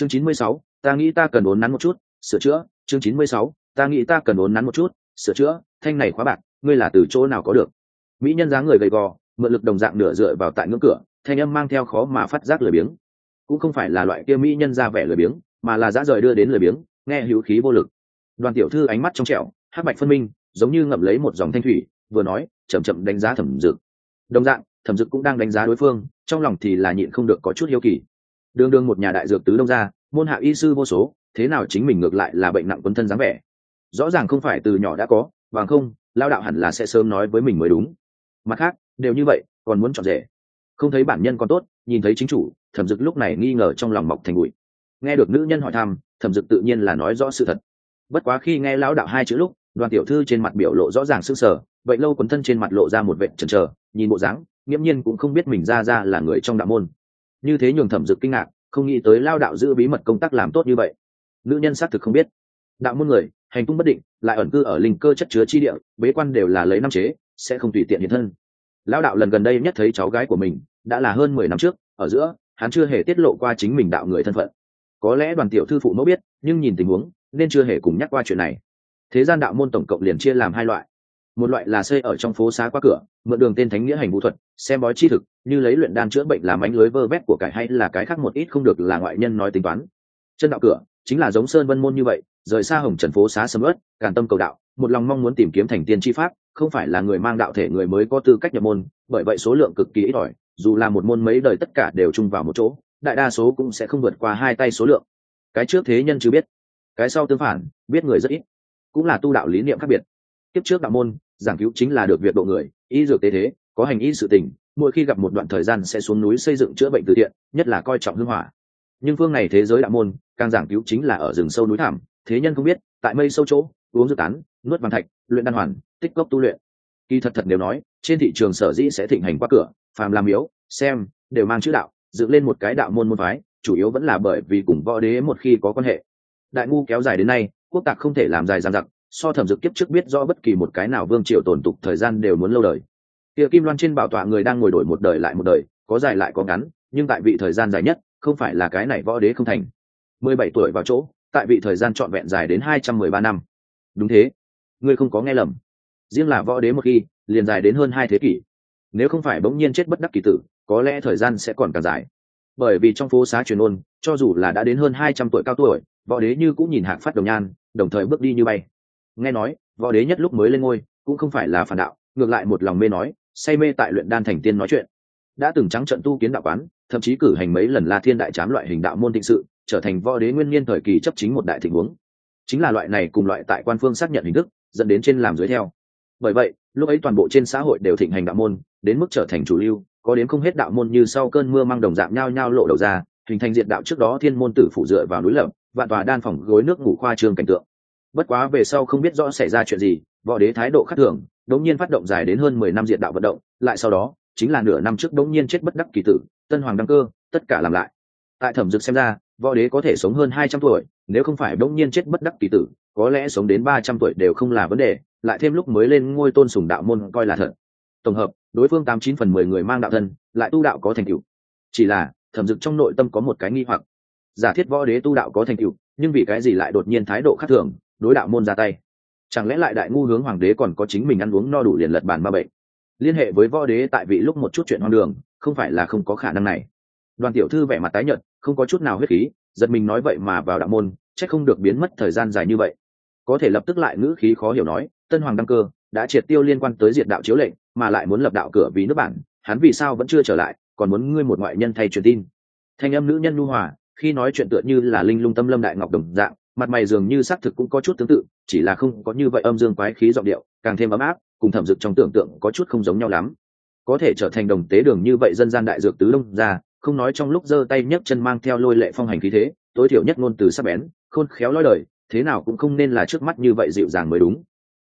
chương chín mươi sáu, ta nghĩ ta cần uốn nắn một chút, sửa chữa. Chương chín mươi sáu, ta nghĩ ta cần uốn nắn một chút, sửa chữa. Thanh này khóa bạc ngươi là từ chỗ nào có được? Mỹ nhân dáng người gầy gò, mượn lực đồng dạng nửa dựa vào tại ngưỡng cửa, thanh âm mang theo khó mà phát giác lười biếng. Cũng không phải là loại kia mỹ nhân ra vẻ lười biếng, mà là dã rời đưa đến lười biếng, nghe hữu khí vô lực. Đoàn tiểu thư ánh mắt trong trẻo hát bạch phân minh, giống như ngậm lấy một dòng thanh thủy, vừa nói, chậm chậm đánh giá thẩm dực. Đồng dạng, thẩm dực cũng đang đánh giá đối phương, trong lòng thì là nhịn không được có chút hiếu kỳ đương đương một nhà đại dược tứ đông gia, môn hạ y sư vô số, thế nào chính mình ngược lại là bệnh nặng quân thân dáng vẻ. Rõ ràng không phải từ nhỏ đã có, bằng không, lao đạo hẳn là sẽ sớm nói với mình mới đúng. Mặt khác, đều như vậy, còn muốn chọn rể. Không thấy bản nhân còn tốt, nhìn thấy chính chủ, thẩm dực lúc này nghi ngờ trong lòng mọc thành bụi. Nghe được nữ nhân hỏi thăm, thẩm dực tự nhiên là nói rõ sự thật. Bất quá khi nghe lão đạo hai chữ lúc, đoàn tiểu thư trên mặt biểu lộ rõ ràng sưng sờ, vậy lâu quần thân trên mặt lộ ra một vệ trần trờ nhìn bộ dáng, nghiễm nhiên cũng không biết mình ra ra là người trong đạo môn như thế nhường thẩm dực kinh ngạc, không nghĩ tới lao đạo giữ bí mật công tác làm tốt như vậy. Nữ nhân xác thực không biết. Đạo môn người, hành tung bất định, lại ẩn cư ở linh cơ chất chứa chi địa, bế quan đều là lấy năm chế, sẽ không tùy tiện hiện thân. Lão đạo lần gần đây nhất thấy cháu gái của mình, đã là hơn mười năm trước, ở giữa, hắn chưa hề tiết lộ qua chính mình đạo người thân phận. Có lẽ đoàn tiểu thư phụ mẫu biết, nhưng nhìn tình huống, nên chưa hề cùng nhắc qua chuyện này. Thế gian đạo môn tổng cộng liền chia làm hai loại một loại là xây ở trong phố xá qua cửa, mượn đường tên thánh nghĩa hành vũ thuật, xem bói chi thực, như lấy luyện đan chữa bệnh làm ánh lưới vơ vét của cải hay là cái khác một ít không được là ngoại nhân nói tính toán. Chân đạo cửa, chính là giống sơn vân môn như vậy, rời xa hồng trần phố xá sầm ớt càn tâm cầu đạo, một lòng mong muốn tìm kiếm thành tiên tri pháp, không phải là người mang đạo thể người mới có tư cách nhập môn, bởi vậy số lượng cực kỳ ít ỏi, dù là một môn mấy đời tất cả đều chung vào một chỗ, đại đa số cũng sẽ không vượt qua hai tay số lượng. Cái trước thế nhân chưa biết, cái sau tương phản, biết người rất ít, cũng là tu đạo lý niệm khác biệt. Tiếp trước đạo môn giảng cứu chính là được việc độ người, y dược tế thế, có hành y sự tình, mỗi khi gặp một đoạn thời gian sẽ xuống núi xây dựng chữa bệnh từ thiện, nhất là coi trọng hưng hỏa. Nhưng phương này thế giới đạo môn, càng giảng cứu chính là ở rừng sâu núi thảm thế nhân không biết, tại mây sâu chỗ, uống dược tán, nuốt vàng thạch, luyện đan hoàn, tích gốc tu luyện. Kỳ thật thật đều nói, trên thị trường sở dĩ sẽ thịnh hành qua cửa, phàm làm yếu xem, đều mang chữ đạo, dựng lên một cái đạo môn môn phái, chủ yếu vẫn là bởi vì cùng võ đế một khi có quan hệ. Đại ngu kéo dài đến nay, quốc tạc không thể làm dài dàn dặc so thẩm dực kiếp trước biết do bất kỳ một cái nào vương triều tồn tục thời gian đều muốn lâu đời. Kia kim loan trên bảo tọa người đang ngồi đổi một đời lại một đời, có dài lại có ngắn, nhưng tại vị thời gian dài nhất, không phải là cái này võ đế không thành. Mười bảy tuổi vào chỗ, tại vị thời gian trọn vẹn dài đến hai trăm mười ba năm. Đúng thế. Ngươi không có nghe lầm. Riêng là võ đế một khi, liền dài đến hơn hai thế kỷ. Nếu không phải bỗng nhiên chết bất đắc kỳ tử, có lẽ thời gian sẽ còn càng dài. Bởi vì trong phố xá truyền ôn, cho dù là đã đến hơn hai trăm tuổi cao tuổi, võ đế như cũng nhìn hạng phát đồng nhan, đồng thời bước đi như bay nghe nói, võ đế nhất lúc mới lên ngôi, cũng không phải là phản đạo, ngược lại một lòng mê nói, say mê tại luyện đan thành tiên nói chuyện. Đã từng trắng trận tu kiến đạo quán, thậm chí cử hành mấy lần la thiên đại trám loại hình đạo môn thịnh sự, trở thành võ đế nguyên niên thời kỳ chấp chính một đại tình huống chính là loại này cùng loại tại quan phương xác nhận hình thức, dẫn đến trên làm dưới theo. Bởi vậy, lúc ấy toàn bộ trên xã hội đều thịnh hành đạo môn, đến mức trở thành chủ lưu, có đến không hết đạo môn như sau cơn mưa mang đồng dạng nhao nhao lộ đầu ra, hình thành diện đạo trước đó thiên môn tử phụ dựa vào núi lợm vạn tòa đan phòng gối nước ngủ khoa trương cảnh tượng bất quá về sau không biết rõ xảy ra chuyện gì, võ đế thái độ khắc thường, đống nhiên phát động dài đến hơn mười năm diện đạo vận động, lại sau đó, chính là nửa năm trước đống nhiên chết bất đắc kỳ tử, tân hoàng đăng cơ, tất cả làm lại. Tại thẩm dực xem ra, võ đế có thể sống hơn hai trăm tuổi, nếu không phải đống nhiên chết bất đắc kỳ tử, có lẽ sống đến ba trăm tuổi đều không là vấn đề, lại thêm lúc mới lên ngôi tôn sùng đạo môn coi là thật. Tổng hợp, đối phương tám chín phần mười người mang đạo thân, lại tu đạo có thành tựu. Chỉ là, thẩm dực trong nội tâm có một cái nghi hoặc. Giả thiết võ đế tu đạo có thành tựu, nhưng vì cái gì lại đột nhiên thái độ khác thường đối đạo môn ra tay. Chẳng lẽ lại đại ngu hướng hoàng đế còn có chính mình ăn uống no đủ liền lật bàn ma bệnh? Liên hệ với võ đế tại vị lúc một chút chuyện hoang đường, không phải là không có khả năng này. Đoàn tiểu thư vẻ mặt tái nhợt, không có chút nào huyết khí, giật mình nói vậy mà vào đạo môn, chắc không được biến mất thời gian dài như vậy. Có thể lập tức lại ngữ khí khó hiểu nói, tân hoàng đăng cơ, đã triệt tiêu liên quan tới diệt đạo chiếu lệnh, mà lại muốn lập đạo cửa vì nước bản, hắn vì sao vẫn chưa trở lại, còn muốn ngươi một ngoại nhân thay truyền tin. Thanh âm nữ nhân nhu hòa, khi nói chuyện tựa như là linh lung tâm lâm đại ngọc đồng dạng mặt mày dường như xác thực cũng có chút tương tự, chỉ là không có như vậy âm dương quái khí giọng điệu, càng thêm ấm áp, cùng thẩm dực trong tưởng tượng có chút không giống nhau lắm. Có thể trở thành đồng tế đường như vậy dân gian đại dược tứ đông ra không nói trong lúc giơ tay nhấc chân mang theo lôi lệ phong hành khí thế, tối thiểu nhất ngôn từ sắc bén, khôn khéo lói lời thế nào cũng không nên là trước mắt như vậy dịu dàng mới đúng.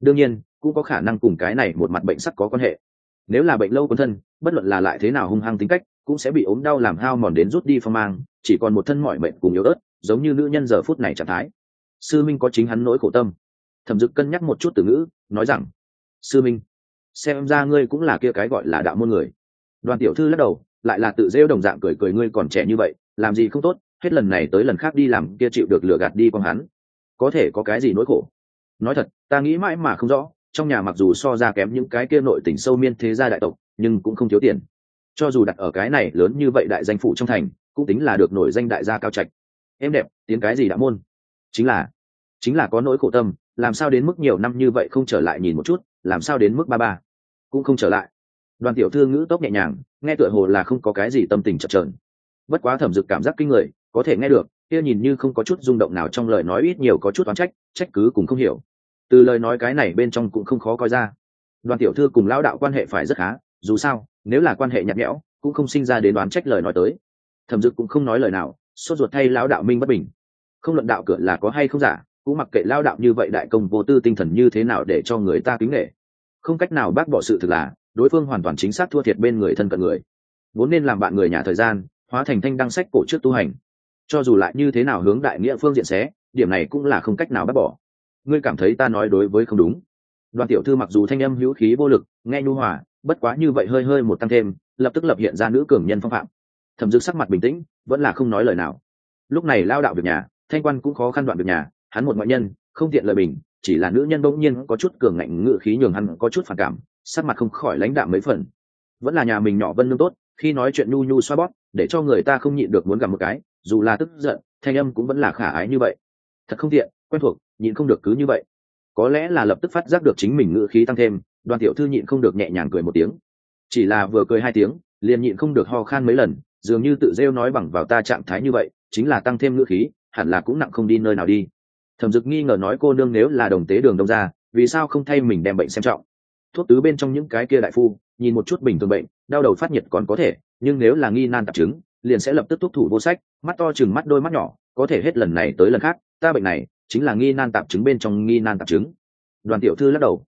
Đương nhiên, cũng có khả năng cùng cái này một mặt bệnh sắc có quan hệ. Nếu là bệnh lâu quân thân, bất luận là lại thế nào hung hăng tính cách, cũng sẽ bị ốm đau làm hao mòn đến rút đi phong mang, chỉ còn một thân mọi mệnh cùng yếu ớt giống như nữ nhân giờ phút này trạng thái. Sư minh có chính hắn nỗi khổ tâm. Thẩm dực cân nhắc một chút từ ngữ, nói rằng, sư minh, xem ra ngươi cũng là kia cái gọi là đạo môn người. Đoàn tiểu thư lắc đầu, lại là tự rêu đồng dạng cười cười, ngươi còn trẻ như vậy, làm gì không tốt, hết lần này tới lần khác đi làm kia chịu được lừa gạt đi con hắn. Có thể có cái gì nỗi khổ? Nói thật, ta nghĩ mãi mà không rõ, trong nhà mặc dù so ra kém những cái kia nội tỉnh sâu miên thế gia đại tộc, nhưng cũng không thiếu tiền. Cho dù đặt ở cái này lớn như vậy đại danh phụ trong thành, cũng tính là được nổi danh đại gia cao trạch em đẹp tiến cái gì đã môn? Chính là chính là có nỗi khổ tâm, làm sao đến mức nhiều năm như vậy không trở lại nhìn một chút, làm sao đến mức ba ba? Cũng không trở lại. Đoàn tiểu thư ngữ tốc nhẹ nhàng, nghe tựa hồ là không có cái gì tâm tình chập trờn bất quá thẩm dực cảm giác kinh người, có thể nghe được, kia nhìn như không có chút rung động nào trong lời nói ít nhiều có chút oán trách trách cứ cũng không hiểu. Từ lời nói cái này bên trong cũng không khó coi ra. Đoàn tiểu thư cùng lão đạo quan hệ phải rất khá, dù sao, nếu là quan hệ nhạt nhẽo, cũng không sinh ra đến đoán trách lời nói tới. Thẩm dực cũng không nói lời nào sốt ruột thay lão đạo minh bất bình. Không luận đạo cửa là có hay không giả, cũng mặc kệ lao đạo như vậy đại công vô tư tinh thần như thế nào để cho người ta kính nghệ không cách nào bác bỏ sự thực là, đối phương hoàn toàn chính xác thua thiệt bên người thân cận người. Vốn nên làm bạn người nhà thời gian, hóa thành thanh đăng sách cổ trước tu hành. Cho dù lại như thế nào hướng đại nghĩa phương diện xé, điểm này cũng là không cách nào bác bỏ. Ngươi cảm thấy ta nói đối với không đúng. Đoàn tiểu thư mặc dù thanh âm hữu khí vô lực, nghe nhu hòa, bất quá như vậy hơi hơi một tăng thêm, lập tức lập hiện ra nữ cường nhân phong phạm thẩm dực sắc mặt bình tĩnh, vẫn là không nói lời nào. Lúc này lao đạo việc nhà, thanh quan cũng khó khăn đoạn việc nhà, hắn một ngoại nhân, không tiện lời bình, chỉ là nữ nhân bỗng nhiên có chút cường ngạnh ngự khí nhường hắn có chút phản cảm, sắc mặt không khỏi lãnh đạm mấy phần. Vẫn là nhà mình nhỏ vân lương tốt, khi nói chuyện nhu nhu xoa bóp, để cho người ta không nhịn được muốn gặp một cái, dù là tức giận, thanh âm cũng vẫn là khả ái như vậy. Thật không tiện, quen thuộc, nhịn không được cứ như vậy. Có lẽ là lập tức phát giác được chính mình ngự khí tăng thêm, đoàn tiểu thư nhịn không được nhẹ nhàng cười một tiếng. Chỉ là vừa cười hai tiếng, liền nhịn không được ho khan mấy lần dường như tự rêu nói bằng vào ta trạng thái như vậy, chính là tăng thêm ngữ khí, hẳn là cũng nặng không đi nơi nào đi. Thẩm dực nghi ngờ nói cô nương nếu là đồng tế đường đông ra, vì sao không thay mình đem bệnh xem trọng? Thuốc tứ bên trong những cái kia đại phu, nhìn một chút bình thường bệnh, đau đầu phát nhiệt còn có thể, nhưng nếu là nghi nan tạp chứng, liền sẽ lập tức thuốc thủ vô sách, mắt to chừng mắt đôi mắt nhỏ, có thể hết lần này tới lần khác, ta bệnh này, chính là nghi nan tạp chứng bên trong nghi nan tạp chứng. Đoàn tiểu thư lắc đầu.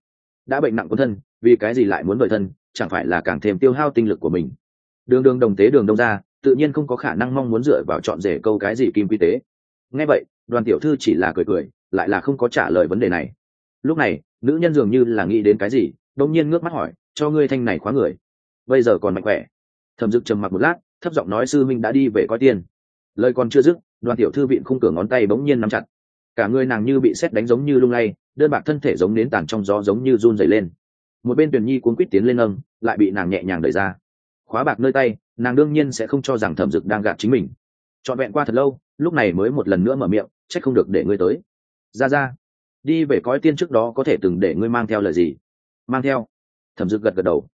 Đã bệnh nặng quân thân, vì cái gì lại muốn bởi thân, chẳng phải là càng thêm tiêu hao tinh lực của mình đường đường đồng tế đường đông ra, tự nhiên không có khả năng mong muốn dựa vào chọn rể câu cái gì kim quy tế. Nghe vậy, đoàn tiểu thư chỉ là cười cười, lại là không có trả lời vấn đề này. Lúc này, nữ nhân dường như là nghĩ đến cái gì, đông nhiên ngước mắt hỏi, cho ngươi thanh này khóa người. Bây giờ còn mạnh khỏe. Thẩm dực trầm mặc một lát, thấp giọng nói, sư minh đã đi về coi tiền. Lời còn chưa dứt, đoàn tiểu thư vịn khung cửa ngón tay bỗng nhiên nắm chặt. Cả người nàng như bị xét đánh giống như lung lay, đơn bạc thân thể giống nến tàn trong gió giống như run dày lên. Một bên tuyển nhi cuốn quýt tiến lên nâng, lại bị nàng nhẹ nhàng đẩy ra khóa bạc nơi tay, nàng đương nhiên sẽ không cho rằng thẩm dực đang gạt chính mình. Trọn vẹn qua thật lâu, lúc này mới một lần nữa mở miệng, trách không được để ngươi tới. Ra ra, đi về coi tiên trước đó có thể từng để ngươi mang theo lời gì? Mang theo. Thẩm dực gật gật đầu.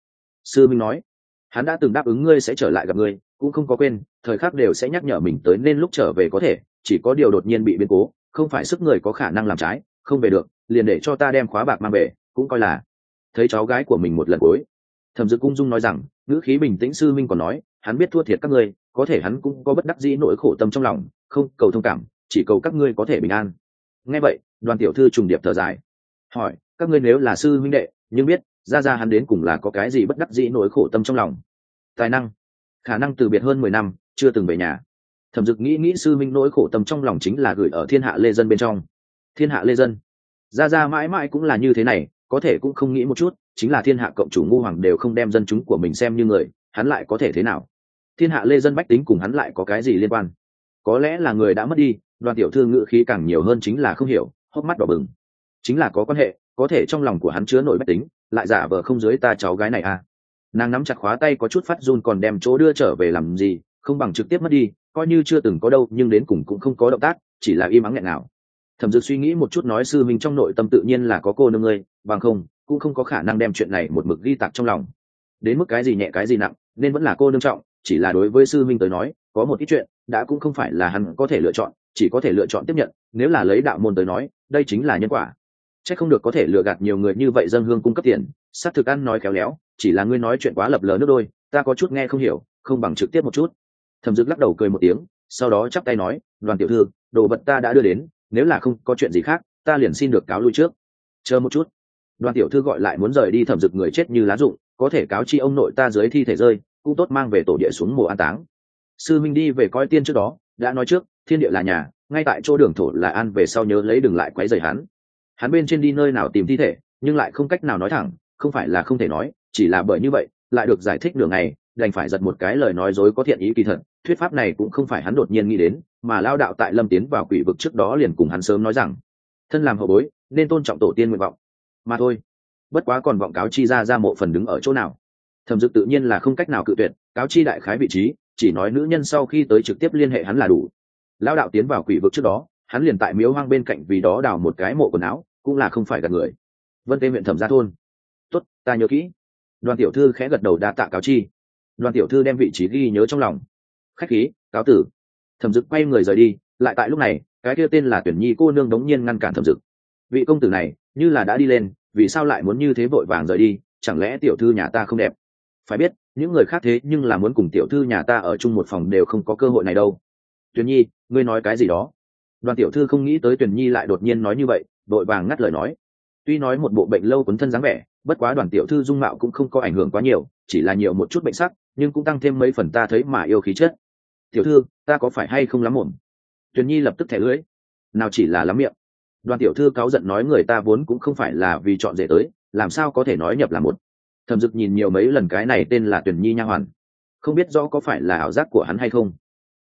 Sư minh nói, hắn đã từng đáp ứng ngươi sẽ trở lại gặp ngươi, cũng không có quên, thời khắc đều sẽ nhắc nhở mình tới nên lúc trở về có thể, chỉ có điều đột nhiên bị biến cố, không phải sức người có khả năng làm trái, không về được, liền để cho ta đem khóa bạc mang về, cũng coi là. Thấy cháu gái của mình một lần cuối thẩm dực cung dung nói rằng, ngữ khí bình tĩnh sư minh còn nói, hắn biết thua thiệt các ngươi, có thể hắn cũng có bất đắc dĩ nỗi khổ tâm trong lòng, không, cầu thông cảm, chỉ cầu các ngươi có thể bình an. Nghe vậy, đoàn tiểu thư trùng điệp thở dài. Hỏi, các ngươi nếu là sư minh đệ, nhưng biết, ra ra hắn đến cùng là có cái gì bất đắc dĩ nỗi khổ tâm trong lòng? Tài năng. Khả năng từ biệt hơn mười năm, chưa từng về nhà. Thẩm dực nghĩ nghĩ sư minh nỗi khổ tâm trong lòng chính là gửi ở thiên hạ lê dân bên trong. Thiên hạ lê dân. Ra ra mãi mãi cũng là như thế này có thể cũng không nghĩ một chút, chính là thiên hạ cộng chủ ngu hoàng đều không đem dân chúng của mình xem như người, hắn lại có thể thế nào? Thiên hạ lê dân bách tính cùng hắn lại có cái gì liên quan? Có lẽ là người đã mất đi, đoàn tiểu thư ngữ khí càng nhiều hơn chính là không hiểu, hốc mắt đỏ bừng. Chính là có quan hệ, có thể trong lòng của hắn chứa nổi bách tính, lại giả vờ không dưới ta cháu gái này à? Nàng nắm chặt khóa tay có chút phát run còn đem chỗ đưa trở về làm gì, không bằng trực tiếp mất đi, coi như chưa từng có đâu, nhưng đến cùng cũng không có động tác, chỉ là im ắng nghẹn nào thẩm dực suy nghĩ một chút nói, sư minh trong nội tâm tự nhiên là có cô nương ngươi, bằng không, cũng không có khả năng đem chuyện này một mực ghi tạc trong lòng. Đến mức cái gì nhẹ, cái gì nặng, nên vẫn là cô nương trọng, chỉ là đối với sư minh tới nói, có một ít chuyện, đã cũng không phải là hắn có thể lựa chọn, chỉ có thể lựa chọn tiếp nhận, nếu là lấy đạo môn tới nói, đây chính là nhân quả. C h ắ c không được có thể lựa gạt nhiều người như vậy dân hương cung cấp tiền s á t thực ăn nói khéo léo, chỉ là ngươi nói chuyện quá lập lờ nước đôi, ta có chút nghe không hiểu, không bằng trực tiếp một chút. Thẩm dực lắc đầu cười một tiếng, sau đó chắp tay nói, đoàn tiểu thư, đồ vật ta đã đưa đến nếu là không có chuyện gì khác, ta liền xin được cáo lui trước. Chờ một chút. Đoàn tiểu thư gọi lại muốn rời đi thẩm dực người chết như lá rụng, có thể cáo chi ông nội ta dưới thi thể rơi, cũng tốt mang về tổ địa xuống mùa an táng. Sư minh đi về coi tiên trước đó, đã nói trước, thiên địa là nhà, ngay tại chỗ đường thổ là an về sau nhớ lấy đừng lại quấy rầy hắn. Hắn bên trên đi nơi nào tìm thi thể, nhưng lại không cách nào nói thẳng, không phải là không thể nói, chỉ là bởi như vậy, lại được giải thích đường này đành phải giật một cái lời nói dối có thiện ý kỳ thật, thuyết pháp này cũng không phải hắn đột nhiên nghĩ đến, mà lao đạo tại lâm tiến vào quỷ vực trước đó liền cùng hắn sớm nói rằng, thân làm hậu bối, nên tôn trọng tổ tiên nguyện vọng. Mà thôi, bất quá còn vọng cáo chi ra ra mộ phần đứng ở chỗ nào? Thẩm dực tự nhiên là không cách nào cự tuyệt, cáo chi đại khái vị trí, chỉ nói nữ nhân sau khi tới trực tiếp liên hệ hắn là đủ. Lao đạo tiến vào quỷ vực trước đó, hắn liền tại miếu hoang bên cạnh vì đó đào một cái mộ quần áo, cũng là không phải gặp người. Vân tê huyện thẩm gia thôn. Tốt, ta nhớ kỹ. Đoàn tiểu thư khẽ gật đầu đa tạ cáo chi đoàn tiểu thư đem vị trí ghi nhớ trong lòng. Khách khí, cáo tử. Thẩm dực quay người rời đi, lại tại lúc này, cái kia tên là tuyển nhi cô nương đống nhiên ngăn cản thẩm dực. Vị công tử này, như là đã đi lên, vì sao lại muốn như thế vội vàng rời đi? Chẳng lẽ tiểu thư nhà ta không đẹp? Phải biết, những người khác thế nhưng là muốn cùng tiểu thư nhà ta ở chung một phòng đều không có cơ hội này đâu. Tuyền nhi, ngươi nói cái gì đó? Đoàn tiểu thư không nghĩ tới tuyền nhi lại đột nhiên nói như vậy vội vàng ngắt lời nói. Tuy nói một bộ bệnh lâu quấn thân dáng vẻ, bất quá đoàn tiểu thư dung mạo cũng không có ảnh hưởng quá nhiều, chỉ là nhiều một chút bệnh sắc nhưng cũng tăng thêm mấy phần ta thấy mà yêu khí chất. Tiểu thư, ta có phải hay không lắm mồm tuyền nhi lập tức thẻ lưỡi. Nào chỉ là lắm miệng. Đoàn tiểu thư cáu giận nói người ta vốn cũng không phải là vì chọn rể tới, làm sao có thể nói nhập là một. Thẩm dực nhìn nhiều mấy lần cái này tên là tuyển nhi nha hoàn. Không biết rõ có phải là ảo giác của hắn hay không.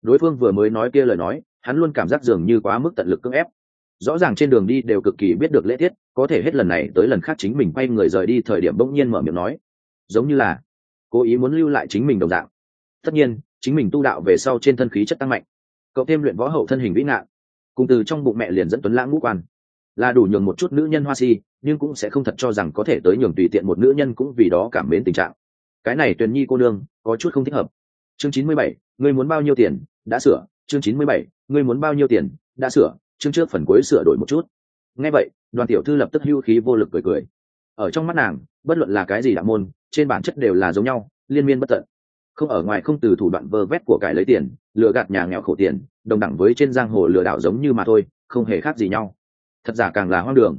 Đối phương vừa mới nói kia lời nói, hắn luôn cảm giác dường như quá mức tận lực cưỡng ép. Rõ ràng trên đường đi đều cực kỳ biết được lễ tiết, có thể hết lần này tới lần khác chính mình quay người rời đi thời điểm bỗng nhiên mở miệng nói. Giống như là cố ý muốn lưu lại chính mình đồng dạng. Tất nhiên, chính mình tu đạo về sau trên thân khí chất tăng mạnh. Cậu thêm luyện võ hậu thân hình vĩ ngạn. Cùng từ trong bụng mẹ liền dẫn tuấn lãng ngũ quan. Là đủ nhường một chút nữ nhân hoa si, nhưng cũng sẽ không thật cho rằng có thể tới nhường tùy tiện một nữ nhân cũng vì đó cảm mến tình trạng. Cái này tuyền nhi cô nương, có chút không thích hợp. Chương chín mươi bảy, ngươi muốn bao nhiêu tiền, đã sửa. Chương chín mươi bảy, ngươi muốn bao nhiêu tiền, đã sửa. Chương trước phần cuối sửa đổi một chút. Nghe vậy, đoàn tiểu thư lập tức hưu khí vô lực cười cười. Ở trong mắt nàng, bất luận là cái gì đạo môn trên bản chất đều là giống nhau, liên miên bất tận. Không ở ngoài không từ thủ đoạn vơ vét của cải lấy tiền, lừa gạt nhà nghèo khổ tiền, đồng đẳng với trên giang hồ lừa đảo giống như mà thôi, không hề khác gì nhau. Thật giả càng là hoang đường.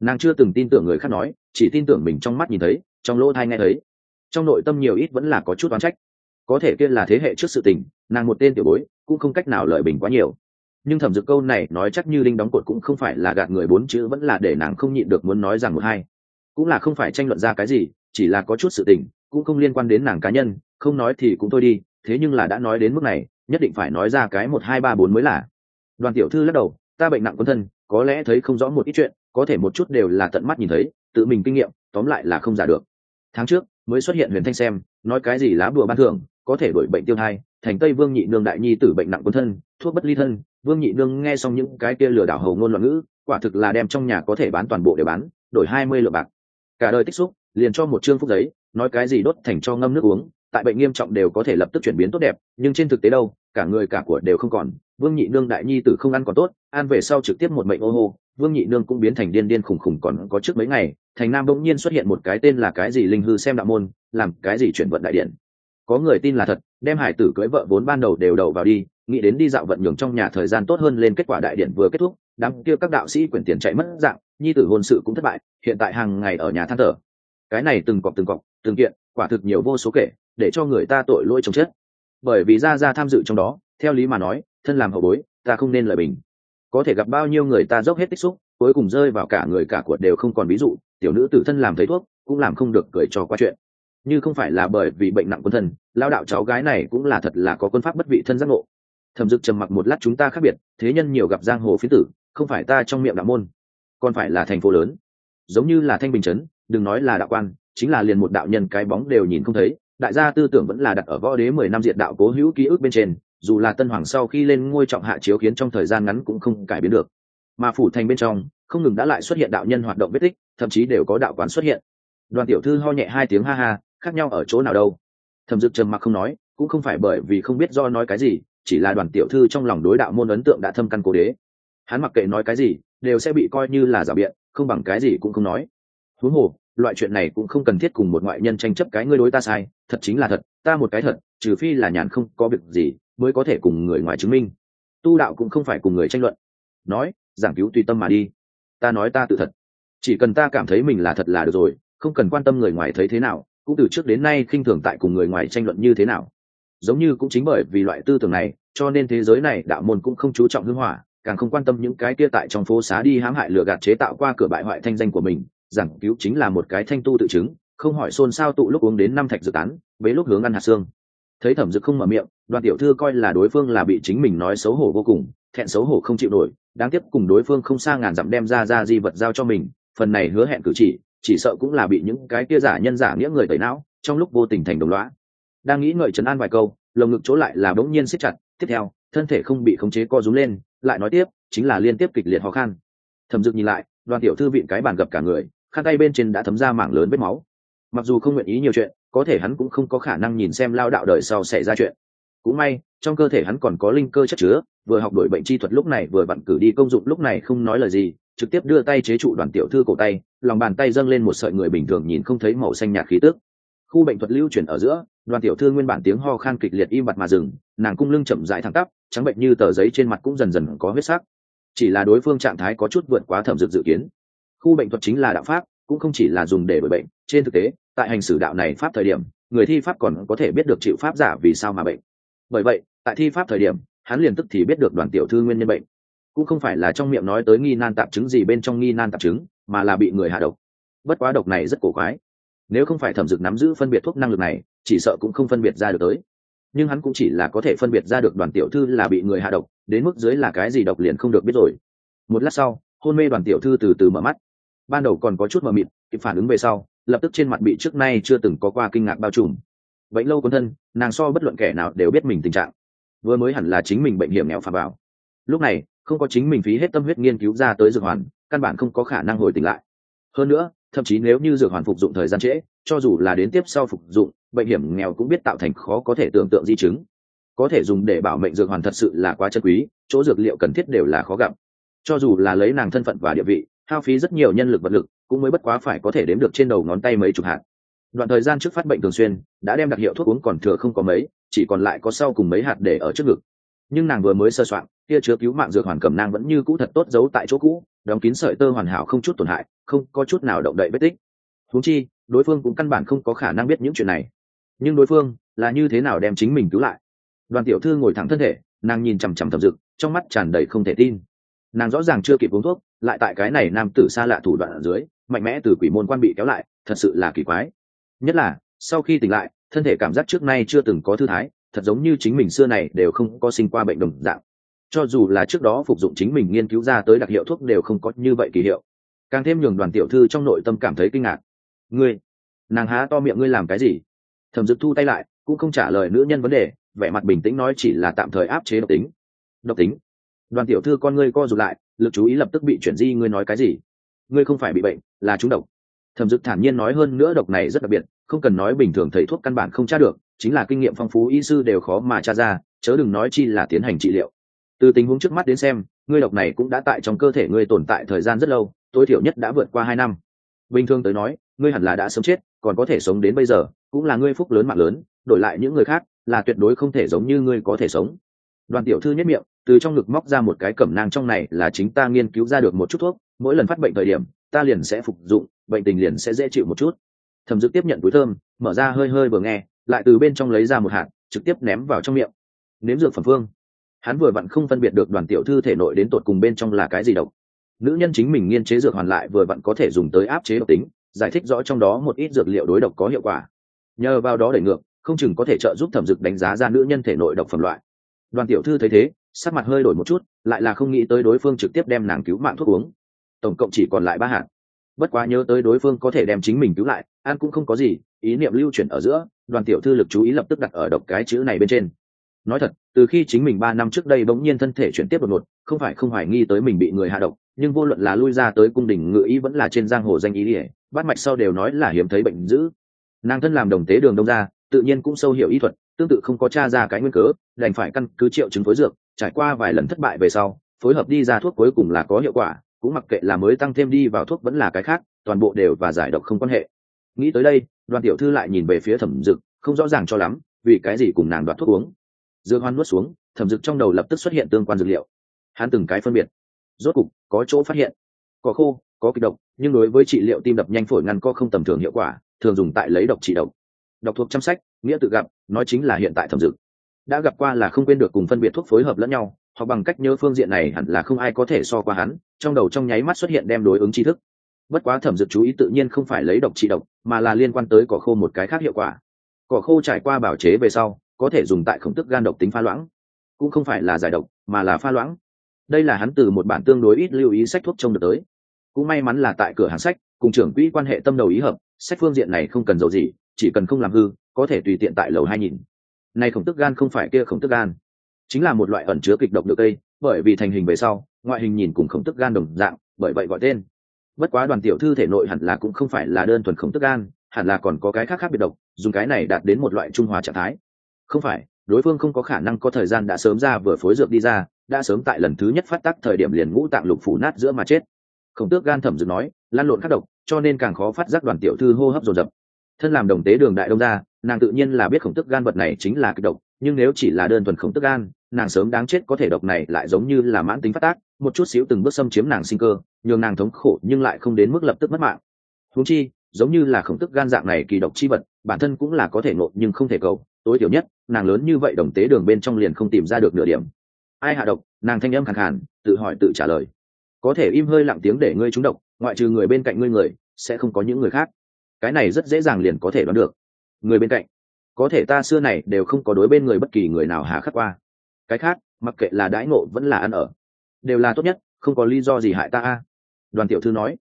Nàng chưa từng tin tưởng người khác nói, chỉ tin tưởng mình trong mắt nhìn thấy, trong lỗ thai nghe thấy. Trong nội tâm nhiều ít vẫn là có chút oán trách. Có thể kia là thế hệ trước sự tình, nàng một tên tiểu bối, cũng không cách nào lợi bình quá nhiều. Nhưng thẩm dực câu này nói chắc như linh đóng cột cũng không phải là gạt người bốn chữ, vẫn là để nàng không nhịn được muốn nói rằng một hai. Cũng là không phải tranh luận ra cái gì chỉ là có chút sự tình, cũng không liên quan đến nàng cá nhân, không nói thì cũng thôi đi, thế nhưng là đã nói đến mức này, nhất định phải nói ra cái một hai ba bốn mới là. Đoàn tiểu thư lắc đầu, ta bệnh nặng quân thân, có lẽ thấy không rõ một ít chuyện, có thể một chút đều là tận mắt nhìn thấy, tự mình kinh nghiệm, tóm lại là không giả được. Tháng trước, mới xuất hiện huyền thanh xem, nói cái gì lá bùa ban thưởng, có thể đổi bệnh tiêu thai, thành tây vương nhị nương đại nhi tử bệnh nặng quân thân, thuốc bất ly thân, vương nhị nương nghe xong những cái kia lừa đảo hầu ngôn loạn ngữ, quả thực là đem trong nhà có thể bán toàn bộ để bán, đổi hai mươi lượng bạc. Cả đời tích xúc liền cho một chương phúc giấy, nói cái gì đốt thành cho ngâm nước uống, tại bệnh nghiêm trọng đều có thể lập tức chuyển biến tốt đẹp, nhưng trên thực tế đâu, cả người cả của đều không còn. Vương nhị nương đại nhi tử không ăn còn tốt, ăn về sau trực tiếp một mệnh ô hô, vương nhị nương cũng biến thành điên điên khủng khủng còn có trước mấy ngày, thành nam bỗng nhiên xuất hiện một cái tên là cái gì linh hư xem đạo môn, làm cái gì chuyển vận đại điện. Có người tin là thật, đem hải tử cưới vợ vốn ban đầu đều đầu vào đi, nghĩ đến đi dạo vận nhường trong nhà thời gian tốt hơn lên kết quả đại điện vừa kết thúc, đám kia các đạo sĩ quyển tiền chạy mất dạng, nhi tử hôn sự cũng thất bại, hiện tại hàng ngày ở nhà than thở cái này từng cọc từng cọc, từng kiện, quả thực nhiều vô số kể, để cho người ta tội lỗi chồng chết. Bởi vì ra ra tham dự trong đó, theo lý mà nói, thân làm hậu bối, ta không nên lợi bình. Có thể gặp bao nhiêu người ta dốc hết tích xúc, cuối cùng rơi vào cả người cả cuộc đều không còn ví dụ, tiểu nữ tử thân làm thấy thuốc, cũng làm không được cười cho qua chuyện. Như không phải là bởi vì bệnh nặng quân thân lao đạo cháu gái này cũng là thật là có quân pháp bất vị thân giác ngộ. Thẩm dực trầm mặc một lát chúng ta khác biệt, thế nhân nhiều gặp giang hồ phiến tử, không phải ta trong miệng đạo môn, còn phải là thành phố lớn. Giống như là thanh bình chấn đừng nói là đạo quan, chính là liền một đạo nhân cái bóng đều nhìn không thấy. Đại gia tư tưởng vẫn là đặt ở võ đế mười năm diện đạo cố hữu ký ức bên trên, dù là tân hoàng sau khi lên ngôi trọng hạ chiếu khiến trong thời gian ngắn cũng không cải biến được. Mà phủ thành bên trong, không ngừng đã lại xuất hiện đạo nhân hoạt động vết tích, thậm chí đều có đạo quán xuất hiện. Đoàn tiểu thư ho nhẹ hai tiếng ha ha, khác nhau ở chỗ nào đâu. Thẩm dực trầm mặc không nói, cũng không phải bởi vì không biết do nói cái gì, chỉ là đoàn tiểu thư trong lòng đối đạo môn ấn tượng đã thâm căn cố đế. Hắn mặc kệ nói cái gì, đều sẽ bị coi như là giả biện, không bằng cái gì cũng không nói huống hồ, loại chuyện này cũng không cần thiết cùng một ngoại nhân tranh chấp cái ngươi đối ta sai, thật chính là thật, ta một cái thật, trừ phi là nhàn không có việc gì, mới có thể cùng người ngoài chứng minh. Tu đạo cũng không phải cùng người tranh luận. Nói, giảng cứu tùy tâm mà đi. Ta nói ta tự thật. Chỉ cần ta cảm thấy mình là thật là được rồi, không cần quan tâm người ngoài thấy thế nào, cũng từ trước đến nay khinh thường tại cùng người ngoài tranh luận như thế nào. Giống như cũng chính bởi vì loại tư tưởng này, cho nên thế giới này đạo môn cũng không chú trọng hưng hỏa, càng không quan tâm những cái kia tại trong phố xá đi hãm hại lừa gạt chế tạo qua cửa bại hoại thanh danh của mình giảng cứu chính là một cái thanh tu tự chứng, không hỏi xôn xao tụ lúc uống đến năm thạch dự tán, bế lúc hướng ăn hạt xương thấy thẩm dực không mở miệng, đoàn tiểu thư coi là đối phương là bị chính mình nói xấu hổ vô cùng, thẹn xấu hổ không chịu nổi, đáng tiếc cùng đối phương không xa ngàn dặm đem ra ra di vật giao cho mình, phần này hứa hẹn cử chỉ chỉ sợ cũng là bị những cái kia giả nhân giả nghĩa người tẩy não, trong lúc vô tình thành đồng loá đang nghĩ ngợi trấn an vài câu, lồng ngực chỗ lại là bỗng nhiên siết chặt, tiếp theo, thân thể không bị khống chế co rúm lên, lại nói tiếp, chính là liên tiếp kịch liệt khó khăn. thẩm dực nhìn lại, đoàn tiểu thư viện cái bàn gập cả người khăn tay bên trên đã thấm ra mảng lớn vết máu. Mặc dù không nguyện ý nhiều chuyện, có thể hắn cũng không có khả năng nhìn xem lao đạo đời sau xảy ra chuyện. Cũng may, trong cơ thể hắn còn có linh cơ chất chứa, vừa học đổi bệnh chi thuật lúc này vừa vặn cử đi công dụng lúc này không nói lời gì, trực tiếp đưa tay chế trụ đoàn tiểu thư cổ tay, lòng bàn tay dâng lên một sợi người bình thường nhìn không thấy màu xanh nhạt khí tước khu bệnh thuật lưu chuyển ở giữa, đoàn tiểu thư nguyên bản tiếng ho khan kịch liệt im bặt mà dừng, nàng cung lưng chậm dài thẳng tắp, trắng bệnh như tờ giấy trên mặt cũng dần dần có huyết sắc. Chỉ là đối phương trạng thái có chút vượt quá thẩm dược dự kiến khu bệnh thuật chính là đạo pháp, cũng không chỉ là dùng để đổi bệnh. Trên thực tế, tại hành xử đạo này pháp thời điểm, người thi pháp còn có thể biết được chịu pháp giả vì sao mà bệnh. Bởi vậy, tại thi pháp thời điểm, hắn liền tức thì biết được đoàn tiểu thư nguyên nhân bệnh. Cũng không phải là trong miệng nói tới nghi nan tạp chứng gì bên trong nghi nan tạp chứng, mà là bị người hạ độc. Bất quá độc này rất cổ quái. Nếu không phải thẩm dực nắm giữ phân biệt thuốc năng lực này, chỉ sợ cũng không phân biệt ra được tới. Nhưng hắn cũng chỉ là có thể phân biệt ra được đoàn tiểu thư là bị người hạ độc, đến mức dưới là cái gì độc liền không được biết rồi. Một lát sau, hôn mê đoàn tiểu thư từ từ mở mắt ban đầu còn có chút mờ mịt, kịp phản ứng về sau, lập tức trên mặt bị trước nay chưa từng có qua kinh ngạc bao trùm. Bệnh lâu quân thân, nàng so bất luận kẻ nào đều biết mình tình trạng. Vừa mới hẳn là chính mình bệnh hiểm nghèo phà vào lúc này, không có chính mình phí hết tâm huyết nghiên cứu ra tới dược hoàn, căn bản không có khả năng hồi tỉnh lại. Hơn nữa, thậm chí nếu như dược hoàn phục dụng thời gian trễ, cho dù là đến tiếp sau phục dụng, bệnh hiểm nghèo cũng biết tạo thành khó có thể tưởng tượng di chứng. Có thể dùng để bảo mệnh dược hoàn thật sự là quá chân quý, chỗ dược liệu cần thiết đều là khó gặp. Cho dù là lấy nàng thân phận và địa vị hao phí rất nhiều nhân lực vật lực, cũng mới bất quá phải có thể đếm được trên đầu ngón tay mấy chục hạt. Đoạn thời gian trước phát bệnh thường xuyên, đã đem đặc hiệu thuốc uống còn thừa không có mấy, chỉ còn lại có sau cùng mấy hạt để ở trước ngực. Nhưng nàng vừa mới sơ soạn, kia chứa cứu mạng dược hoàn cầm nang vẫn như cũ thật tốt giấu tại chỗ cũ, đóng kín sợi tơ hoàn hảo không chút tổn hại, không có chút nào động đậy vết tích. Huống chi, đối phương cũng căn bản không có khả năng biết những chuyện này. Nhưng đối phương là như thế nào đem chính mình cứu lại? Đoàn tiểu thư ngồi thẳng thân thể, nàng nhìn chằm chằm thẩm dực, trong mắt tràn đầy không thể tin nàng rõ ràng chưa kịp uống thuốc, lại tại cái này nam tử xa lạ thủ đoạn ở dưới, mạnh mẽ từ quỷ môn quan bị kéo lại, thật sự là kỳ quái. Nhất là, sau khi tỉnh lại, thân thể cảm giác trước nay chưa từng có thư thái, thật giống như chính mình xưa này đều không có sinh qua bệnh đồng dạng. Cho dù là trước đó phục dụng chính mình nghiên cứu ra tới đặc hiệu thuốc đều không có như vậy kỳ hiệu. Càng thêm nhường đoàn tiểu thư trong nội tâm cảm thấy kinh ngạc. Ngươi, nàng há to miệng ngươi làm cái gì? Thẩm dực thu tay lại, cũng không trả lời nữ nhân vấn đề, vẻ mặt bình tĩnh nói chỉ là tạm thời áp chế độc tính. Độc tính? Đoàn tiểu thư con ngươi co rụt lại, lực chú ý lập tức bị chuyển di, ngươi nói cái gì? Ngươi không phải bị bệnh, là trúng độc. Thẩm dực thản nhiên nói hơn nữa độc này rất đặc biệt, không cần nói bình thường thầy thuốc căn bản không tra được, chính là kinh nghiệm phong phú y sư đều khó mà tra ra, chớ đừng nói chi là tiến hành trị liệu. Từ tình huống trước mắt đến xem, ngươi độc này cũng đã tại trong cơ thể ngươi tồn tại thời gian rất lâu, tối thiểu nhất đã vượt qua hai năm. Bình thường tới nói, ngươi hẳn là đã sớm chết, còn có thể sống đến bây giờ, cũng là ngươi phúc lớn mạng lớn, đổi lại những người khác, là tuyệt đối không thể giống như ngươi có thể sống. Đoàn tiểu thư nhất miệng từ trong ngực móc ra một cái cẩm nang trong này là chính ta nghiên cứu ra được một chút thuốc, mỗi lần phát bệnh thời điểm, ta liền sẽ phục dụng, bệnh tình liền sẽ dễ chịu một chút. Thẩm dực tiếp nhận túi thơm, mở ra hơi hơi vừa nghe, lại từ bên trong lấy ra một hạt, trực tiếp ném vào trong miệng. Nếm dược phẩm phương. Hắn vừa vặn không phân biệt được đoàn tiểu thư thể nội đến tột cùng bên trong là cái gì độc. Nữ nhân chính mình nghiên chế dược hoàn lại vừa vặn có thể dùng tới áp chế độc tính, giải thích rõ trong đó một ít dược liệu đối độc có hiệu quả. Nhờ vào đó đẩy ngược, không chừng có thể trợ giúp thẩm dực đánh giá ra nữ nhân thể nội độc phẩm loại. Đoàn tiểu thư thấy thế sắc mặt hơi đổi một chút, lại là không nghĩ tới đối phương trực tiếp đem nàng cứu mạng thuốc uống. Tổng cộng chỉ còn lại ba hạt. Bất quá nhớ tới đối phương có thể đem chính mình cứu lại an cũng không có gì, ý niệm lưu chuyển ở giữa, đoàn tiểu thư lực chú ý lập tức đặt ở độc cái chữ này bên trên. Nói thật, từ khi chính mình ba năm trước đây bỗng nhiên thân thể chuyển tiếp đột ngột, không phải không hoài nghi tới mình bị người hạ độc, nhưng vô luận là lui ra tới cung đình ngự ý vẫn là trên giang hồ danh ý ỉa bắt mạch sau đều nói là hiếm thấy bệnh dữ. Nàng thân làm đồng tế đường đông ra tự nhiên cũng sâu hiểu y thuật, tương tự không có t r a ra cái nguyên cớ, đành phải căn cứ triệu chứng phối dược trải qua vài lần thất bại về sau, phối hợp đi ra thuốc cuối cùng là có hiệu quả, cũng mặc kệ là mới tăng thêm đi vào thuốc vẫn là cái khác, toàn bộ đều và giải độc không quan hệ. Nghĩ tới đây, đoàn tiểu thư lại nhìn về phía thẩm dực, không rõ ràng cho lắm, vì cái gì cùng nàng đoạt thuốc uống. Dương hoan nuốt xuống, thẩm dực trong đầu lập tức xuất hiện tương quan dược liệu. Hắn từng cái phân biệt. Rốt cục, có chỗ phát hiện. Có khô, có kịch độc, nhưng đối với trị liệu tim đập nhanh phổi ngăn co không tầm thường hiệu quả, thường dùng tại lấy độc trị độc. Độc thuộc chăm sách nghĩa tự gặp, nói chính là hiện tại thẩm dực đã gặp qua là không quên được cùng phân biệt thuốc phối hợp lẫn nhau, hoặc bằng cách nhớ phương diện này hẳn là không ai có thể so qua hắn, trong đầu trong nháy mắt xuất hiện đem đối ứng tri thức. Bất quá thẩm dược chú ý tự nhiên không phải lấy độc trị độc, mà là liên quan tới cỏ khô một cái khác hiệu quả. Cỏ khô trải qua bảo chế về sau, có thể dùng tại khổng tức gan độc tính pha loãng. Cũng không phải là giải độc, mà là pha loãng. Đây là hắn từ một bản tương đối ít lưu ý sách thuốc trông được tới. Cũng may mắn là tại cửa hàng sách, cùng trưởng quỹ quan hệ tâm đầu ý hợp, sách phương diện này không cần dầu gì, chỉ cần không làm hư, có thể tùy tiện tại lầu hai nhìn này khổng tức gan không phải kia khổng tức gan. Chính là một loại ẩn chứa kịch độc được cây bởi vì thành hình về sau, ngoại hình nhìn cùng khổng tức gan đồng dạng, bởi vậy gọi tên. Bất quá đoàn tiểu thư thể nội hẳn là cũng không phải là đơn thuần khổng tức gan, hẳn là còn có cái khác khác biệt độc, dùng cái này đạt đến một loại trung hòa trạng thái. Không phải, đối phương không có khả năng có thời gian đã sớm ra vừa phối dược đi ra, đã sớm tại lần thứ nhất phát tác thời điểm liền ngũ tạng lục phủ nát giữa mà chết. Khổng tước gan thẩm dược nói, lan lộn khắc độc, cho nên càng khó phát giác đoàn tiểu thư hô hấp dồn dập thân làm đồng tế đường đại đông gia, nàng tự nhiên là biết khổng tức gan vật này chính là kịch độc, nhưng nếu chỉ là đơn thuần khổng tức gan, nàng sớm đáng chết có thể độc này lại giống như là mãn tính phát tác, một chút xíu từng bước xâm chiếm nàng sinh cơ, nhường nàng thống khổ nhưng lại không đến mức lập tức mất mạng. Húng chi, giống như là khổng tức gan dạng này kỳ độc chi vật, bản thân cũng là có thể nộp nhưng không thể cầu, tối thiểu nhất, nàng lớn như vậy đồng tế đường bên trong liền không tìm ra được nửa điểm. Ai hạ độc? Nàng thanh âm khẳng khàn, tự hỏi tự trả lời. Có thể im hơi lặng tiếng để ngươi trúng độc, ngoại trừ người bên cạnh ngươi người, sẽ không có những người khác cái này rất dễ dàng liền có thể đoán được. Người bên cạnh, có thể ta xưa này đều không có đối bên người bất kỳ người nào hà khắc qua. Cái khác, mặc kệ là đãi ngộ vẫn là ăn ở, đều là tốt nhất, không có lý do gì hại ta a. Đoàn tiểu thư nói,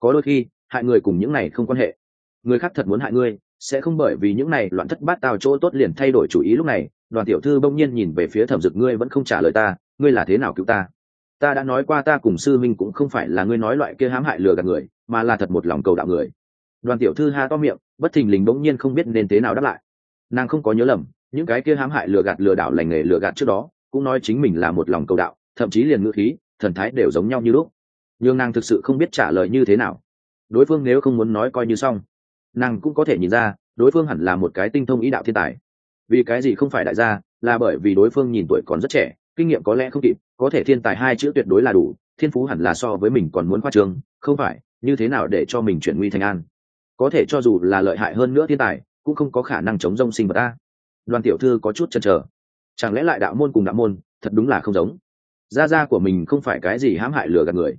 có đôi khi, hại người cùng những này không quan hệ. Người khác thật muốn hại ngươi, sẽ không bởi vì những này loạn thất bát tào chỗ tốt liền thay đổi chủ ý lúc này. Đoàn tiểu thư bỗng nhiên nhìn về phía thẩm dực, ngươi vẫn không trả lời ta, ngươi là thế nào cứu ta? Ta đã nói qua ta cùng sư minh cũng không phải là ngươi nói loại kia hãm hại lừa gạt người, mà là thật một lòng cầu đạo người đoàn tiểu thư ha to miệng, bất thình lình bỗng nhiên không biết nên thế nào đáp lại. Nàng không có nhớ lầm, những cái kia hãm hại lừa gạt lừa đảo lành nghề lừa gạt trước đó, cũng nói chính mình là một lòng cầu đạo, thậm chí liền ngữ khí, thần thái đều giống nhau như lúc. Nhưng nàng thực sự không biết trả lời như thế nào. Đối phương nếu không muốn nói coi như xong, nàng cũng có thể nhìn ra, đối phương hẳn là một cái tinh thông ý đạo thiên tài. Vì cái gì không phải đại gia, là bởi vì đối phương nhìn tuổi còn rất trẻ, kinh nghiệm có lẽ không kịp, có thể thiên tài hai chữ tuyệt đối là đủ, thiên phú hẳn là so với mình còn muốn khoa trương, không phải, như thế nào để cho mình chuyển nguy thành an? Có thể cho dù là lợi hại hơn nữa thiên tài, cũng không có khả năng chống rông sinh vật ta đoàn tiểu thư có chút chần chờ. Chẳng lẽ lại đạo môn cùng đạo môn, thật đúng là không giống? Gia gia của mình không phải cái gì hãm hại lừa gạt người.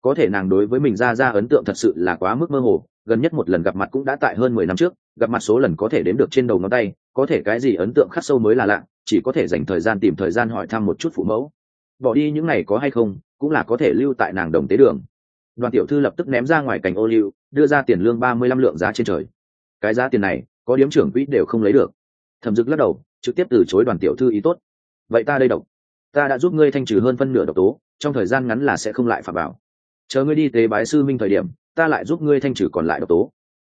Có thể nàng đối với mình gia gia ấn tượng thật sự là quá mức mơ hồ, gần nhất một lần gặp mặt cũng đã tại hơn mười năm trước, gặp mặt số lần có thể đếm được trên đầu ngón tay, có thể cái gì ấn tượng khắc sâu mới là lạ, chỉ có thể dành thời gian tìm thời gian hỏi thăm một chút phụ mẫu. Bỏ đi những này có hay không, cũng là có thể lưu tại nàng đồng tế đường đoàn tiểu thư lập tức ném ra ngoài cành ô liu, đưa ra tiền lương ba mươi lăm lượng giá trên trời. Cái giá tiền này, có điếm trưởng quỹ đều không lấy được. Thẩm dực lắc đầu, trực tiếp từ chối đoàn tiểu thư ý tốt. Vậy ta đây độc. Ta đã giúp ngươi thanh trừ hơn phân nửa độc tố, trong thời gian ngắn là sẽ không lại phạm bảo chờ ngươi đi tế bái sư minh thời điểm, ta lại giúp ngươi thanh trừ còn lại độc tố.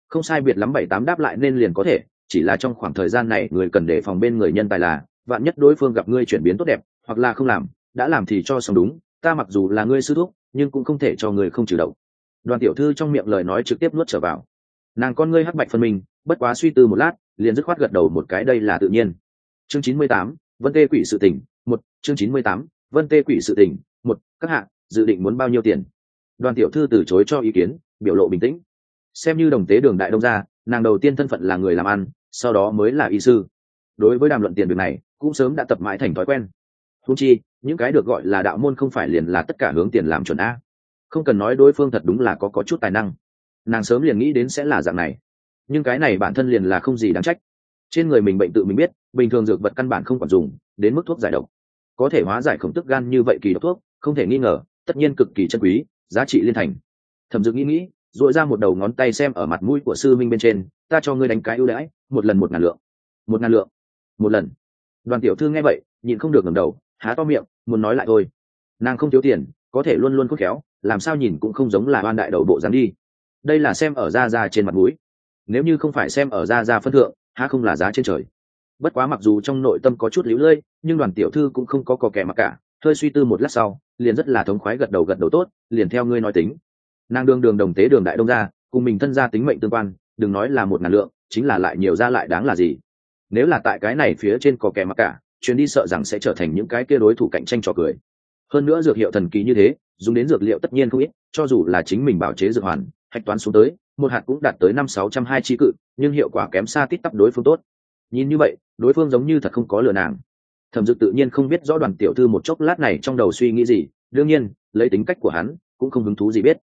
Không sai biệt lắm bảy tám đáp lại nên liền có thể, chỉ là trong khoảng thời gian này người cần đề phòng bên người nhân tài là, vạn nhất đối phương gặp ngươi chuyển biến tốt đẹp, hoặc là không làm, đã làm thì cho xong đúng, ta mặc dù là ngươi sư thúc nhưng cũng không thể cho người không trừ độc. Đoàn tiểu thư trong miệng lời nói trực tiếp nuốt trở vào. Nàng con ngươi hắc bạch phân minh, bất quá suy tư một lát, liền dứt khoát gật đầu một cái, đây là tự nhiên. Chương chín mươi tám, vân tê quỷ sự tỉnh một, chương chín mươi tám, vân tê quỷ sự tỉnh một, các hạng dự định muốn bao nhiêu tiền? Đoàn tiểu thư từ chối cho ý kiến, biểu lộ bình tĩnh. Xem như đồng tế đường đại đông gia, nàng đầu tiên thân phận là người làm ăn, sau đó mới là y sư. Đối với đàm luận tiền việc này, cũng sớm đã tập mãi thành thói quen húng chi, những cái được gọi là đạo môn không phải liền là tất cả hướng tiền làm chuẩn a. Không cần nói đối phương thật đúng là có có chút tài năng. Nàng sớm liền nghĩ đến sẽ là dạng này. Nhưng cái này bản thân liền là không gì đáng trách. Trên người mình bệnh tự mình biết, bình thường dược vật căn bản không còn dùng, đến mức thuốc giải độc. Có thể hóa giải khổng tức gan như vậy kỳ độc thuốc, không thể nghi ngờ, tất nhiên cực kỳ chân quý, giá trị liên thành. Thẩm dược nghĩ nghĩ dội ra một đầu ngón tay xem ở mặt mũi của sư minh bên trên, ta cho ngươi đánh cái ưu đãi, một lần một ngàn lượng. Một ngàn lượng? Một lần. Đoàn tiểu thư nghe vậy, nhịn không được ngầm đầu há to miệng muốn nói lại thôi. Nàng không thiếu tiền có thể luôn luôn khúc khéo làm sao nhìn cũng không giống là oan đại đầu bộ dáng đi. Đây là xem ở ra ra trên mặt mũi. Nếu như không phải xem ở ra ra phân thượng há không là giá trên trời. Bất quá mặc dù trong nội tâm có chút lũ lơi, nhưng đoàn tiểu thư cũng không có cò kẻ mặc cả hơi suy tư một lát sau liền rất là thống khoái gật đầu gật đầu tốt liền theo ngươi nói tính. Nàng đương đường đồng tế đường đại đông ra cùng mình thân gia tính mệnh tương quan đừng nói là một ngàn lượng chính là lại nhiều ra lại đáng là gì. Nếu là tại cái này phía trên có kẻ mặc cả chuyến đi sợ rằng sẽ trở thành những cái kia đối thủ cạnh tranh trò cười. Hơn nữa dược hiệu thần kỳ như thế, dùng đến dược liệu tất nhiên không ít, cho dù là chính mình bảo chế dược hoàn, hạch toán xuống tới, một hạt cũng đạt tới năm sáu trăm hai chi cự, nhưng hiệu quả kém xa tít tắp đối phương tốt. Nhìn như vậy, đối phương giống như thật không có lừa nàng. Thẩm dực tự nhiên không biết rõ đoàn tiểu thư một chốc lát này trong đầu suy nghĩ gì, đương nhiên, lấy tính cách của hắn, cũng không hứng thú gì biết.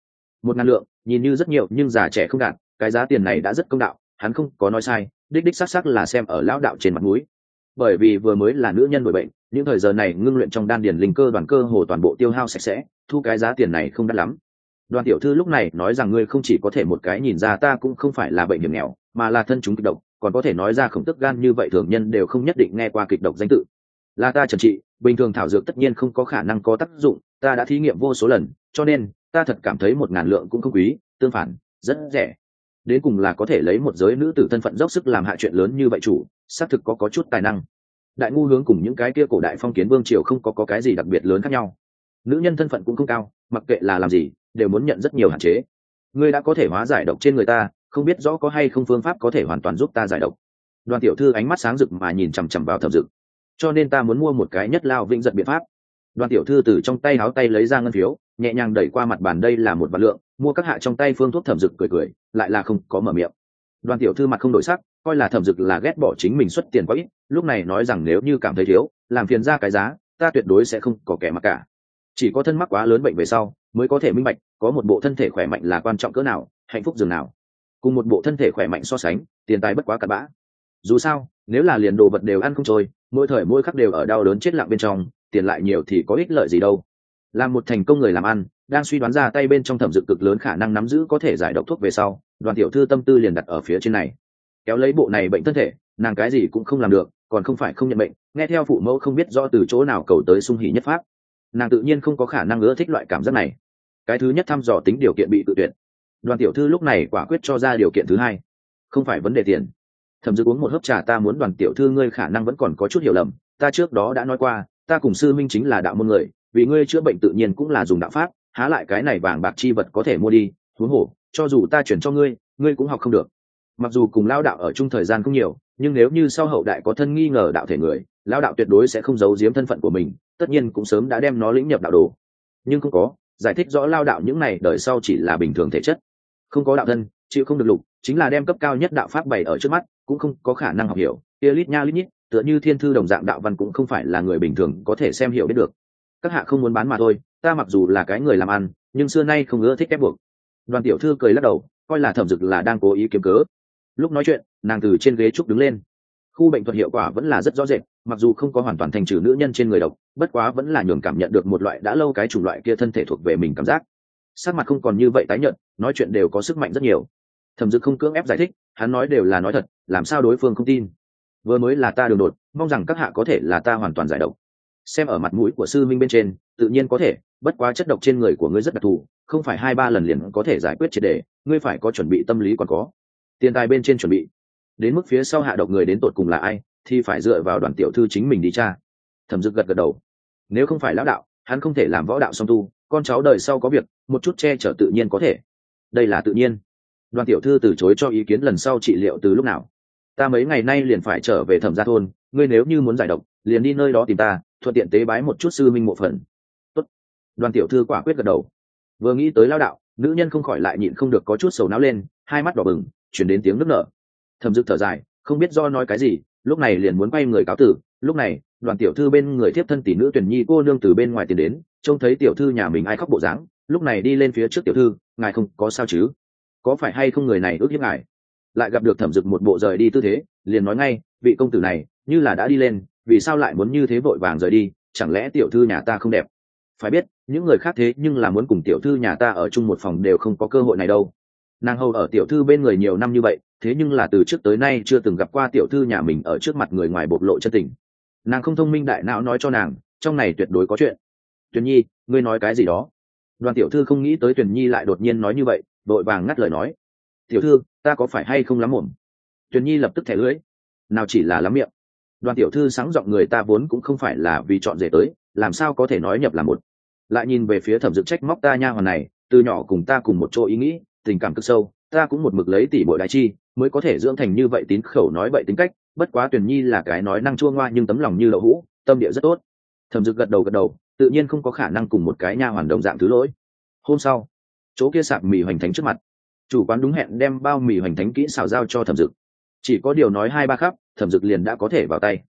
Một ngàn lượng, nhìn như rất nhiều, nhưng già trẻ không đạt, cái giá tiền này đã rất công đạo, hắn không có nói sai, đích đích xác xác là xem ở lão đạo trên mặt mũi bởi vì vừa mới là nữ nhân bởi bệnh, những thời giờ này ngưng luyện trong đan điền linh cơ đoàn cơ hồ toàn bộ tiêu hao sạch sẽ, thu cái giá tiền này không đắt lắm. Đoàn tiểu thư lúc này nói rằng ngươi không chỉ có thể một cái nhìn ra ta cũng không phải là bệnh hiểm nghèo, mà là thân chúng kịch độc, còn có thể nói ra khổng tức gan như vậy thường nhân đều không nhất định nghe qua kịch độc danh tự. Là ta trần trị, bình thường thảo dược tất nhiên không có khả năng có tác dụng, ta đã thí nghiệm vô số lần, cho nên ta thật cảm thấy một ngàn lượng cũng không quý, tương phản, rất rẻ đến cùng là có thể lấy một giới nữ tử thân phận dốc sức làm hạ chuyện lớn như vậy chủ xác thực có có chút tài năng. Đại ngu hướng cùng những cái kia cổ đại phong kiến vương triều không có, có cái gì đặc biệt lớn khác nhau. Nữ nhân thân phận cũng không cao mặc kệ là làm gì đều muốn nhận rất nhiều hạn chế. Ngươi đã có thể hóa giải độc trên người ta không biết rõ có hay không phương pháp có thể hoàn toàn giúp ta giải độc. Đoàn tiểu thư ánh mắt sáng rực mà nhìn chằm chằm vào thẩm dực. Cho nên ta muốn mua một cái nhất lao vĩnh giật biện pháp. Đoàn tiểu thư từ trong tay háo tay lấy ra ngân phiếu nhẹ nhàng đẩy qua mặt bàn đây là một vạn lượng mua các hạ trong tay phương thuốc thẩm dực cười cười, lại là không có mở miệng. Đoàn tiểu thư mặt không đổi sắc, coi là thẩm dực là ghét bỏ chính mình xuất tiền quá ít, lúc này nói rằng nếu như cảm thấy thiếu, làm phiền ra cái giá, ta tuyệt đối sẽ không có kẻ mặc cả. Chỉ có thân mắc quá lớn bệnh về sau, mới có thể minh bạch, có một bộ thân thể khỏe mạnh là quan trọng cỡ nào, hạnh phúc dường nào. Cùng một bộ thân thể khỏe mạnh so sánh, tiền tài bất quá cặn bã. Dù sao, nếu là liền đồ vật đều ăn không trôi, mỗi thời mỗi khắc đều ở đau đớn chết lặng bên trong, tiền lại nhiều thì có ích lợi gì đâu. Làm một thành công người làm ăn đang suy đoán ra tay bên trong thẩm dự cực lớn khả năng nắm giữ có thể giải độc thuốc về sau, đoàn tiểu thư tâm tư liền đặt ở phía trên này. Kéo lấy bộ này bệnh thân thể, nàng cái gì cũng không làm được, còn không phải không nhận bệnh, nghe theo phụ mẫu không biết do từ chỗ nào cầu tới sung hỉ nhất pháp. Nàng tự nhiên không có khả năng ưa thích loại cảm giác này. Cái thứ nhất thăm dò tính điều kiện bị tự tuyệt. Đoàn tiểu thư lúc này quả quyết cho ra điều kiện thứ hai. Không phải vấn đề tiền. Thẩm dự uống một hớp trà ta muốn đoàn tiểu thư ngươi khả năng vẫn còn có chút hiểu lầm, ta trước đó đã nói qua, ta cùng sư minh chính là đạo môn người, vì ngươi chữa bệnh tự nhiên cũng là dùng đạo pháp há lại cái này vàng bạc chi vật có thể mua đi thú hồ, cho dù ta chuyển cho ngươi ngươi cũng học không được. Mặc dù cùng lao đạo ở chung thời gian không nhiều, nhưng nếu như sau hậu đại có thân nghi ngờ đạo thể người lao đạo tuyệt đối sẽ không giấu giếm thân phận của mình, tất nhiên cũng sớm đã đem nó lĩnh nhập đạo đồ. Nhưng không có, giải thích rõ lao đạo những này đời sau chỉ là bình thường thể chất. Không có đạo thân, chịu không được lục, chính là đem cấp cao nhất đạo pháp bày ở trước mắt, cũng không có khả năng học hiểu. Kia lít nha lít nhít, tựa như thiên thư đồng dạng đạo văn cũng không phải là người bình thường có thể xem hiểu biết được. Các hạ không muốn bán mà thôi ta mặc dù là cái người làm ăn, nhưng xưa nay không ưa thích ép buộc. Đoàn tiểu thư cười lắc đầu, coi là thẩm dực là đang cố ý kiếm cớ. Lúc nói chuyện, nàng từ trên ghế trúc đứng lên. Khu bệnh thuật hiệu quả vẫn là rất rõ rệt, mặc dù không có hoàn toàn thành trừ nữ nhân trên người độc, bất quá vẫn là nhường cảm nhận được một loại đã lâu cái chủng loại kia thân thể thuộc về mình cảm giác. Sắc mặt không còn như vậy tái nhận nói chuyện đều có sức mạnh rất nhiều. Thẩm dực không cưỡng ép giải thích, hắn nói đều là nói thật, làm sao đối phương không tin. Vừa mới là ta đường đột, mong rằng các hạ có thể là ta hoàn toàn giải độc. Xem ở mặt mũi của sư minh bên trên, tự nhiên có thể bất quá chất độc trên người của ngươi rất đặc thù, không phải hai ba lần liền có thể giải quyết triệt đề, ngươi phải có chuẩn bị tâm lý còn có. Tiền tài bên trên chuẩn bị. Đến mức phía sau hạ độc người đến tột cùng là ai, thì phải dựa vào đoàn tiểu thư chính mình đi cha thẩm dực gật gật đầu. Nếu không phải lão đạo, hắn không thể làm võ đạo song tu, con cháu đời sau có việc, một chút che chở tự nhiên có thể. Đây là tự nhiên. Đoàn tiểu thư từ chối cho ý kiến lần sau trị liệu từ lúc nào? Ta mấy ngày nay liền phải trở về thẩm gia thôn, ngươi nếu như muốn giải độc, liền đi nơi đó tìm ta, thuận tiện tế bái một chút sư minh mộ phần đoàn tiểu thư quả quyết gật đầu. Vừa nghĩ tới lao đạo, nữ nhân không khỏi lại nhịn không được có chút sầu não lên, hai mắt đỏ bừng, chuyển đến tiếng nức nở. Thầm dực thở dài, không biết do nói cái gì, lúc này liền muốn quay người cáo tử. Lúc này, đoàn tiểu thư bên người tiếp thân tỷ nữ tuyển nhi cô nương từ bên ngoài tiền đến, trông thấy tiểu thư nhà mình ai khóc bộ dáng, lúc này đi lên phía trước tiểu thư, ngài không có sao chứ? Có phải hay không người này ước hiếp ngài? Lại gặp được thẩm dực một bộ rời đi tư thế, liền nói ngay, vị công tử này, như là đã đi lên, vì sao lại muốn như thế vội vàng rời đi? Chẳng lẽ tiểu thư nhà ta không đẹp? Phải biết những người khác thế nhưng là muốn cùng tiểu thư nhà ta ở chung một phòng đều không có cơ hội này đâu. Nàng hầu ở tiểu thư bên người nhiều năm như vậy, thế nhưng là từ trước tới nay chưa từng gặp qua tiểu thư nhà mình ở trước mặt người ngoài bộc lộ chân tình. Nàng không thông minh đại não nói cho nàng, trong này tuyệt đối có chuyện. Tuyền nhi, ngươi nói cái gì đó? Đoàn tiểu thư không nghĩ tới tuyền nhi lại đột nhiên nói như vậy đội vàng ngắt lời nói. Tiểu thư, ta có phải hay không lắm mồm tuyền nhi lập tức thẻ lưỡi nào chỉ là lắm miệng. Đoàn tiểu thư sáng giọng người ta vốn cũng không phải là vì chọn rể tới, làm sao có thể nói nhập là một lại nhìn về phía thẩm dực trách móc ta nha hoàn này, từ nhỏ cùng ta cùng một chỗ ý nghĩ, tình cảm cực sâu, ta cũng một mực lấy tỷ bội đại chi, mới có thể dưỡng thành như vậy tín khẩu nói vậy tính cách, bất quá tuyển nhi là cái nói năng chua ngoa nhưng tấm lòng như lậu hũ, tâm địa rất tốt. Thẩm dực gật đầu gật đầu, tự nhiên không có khả năng cùng một cái nha hoàn đồng dạng thứ lỗi. Hôm sau, chỗ kia sạp mì hoành thánh trước mặt. Chủ quán đúng hẹn đem bao mì hoành thánh kỹ xào giao cho thẩm dực chỉ có điều nói hai ba khắp, thẩm dực liền đã có thể vào tay.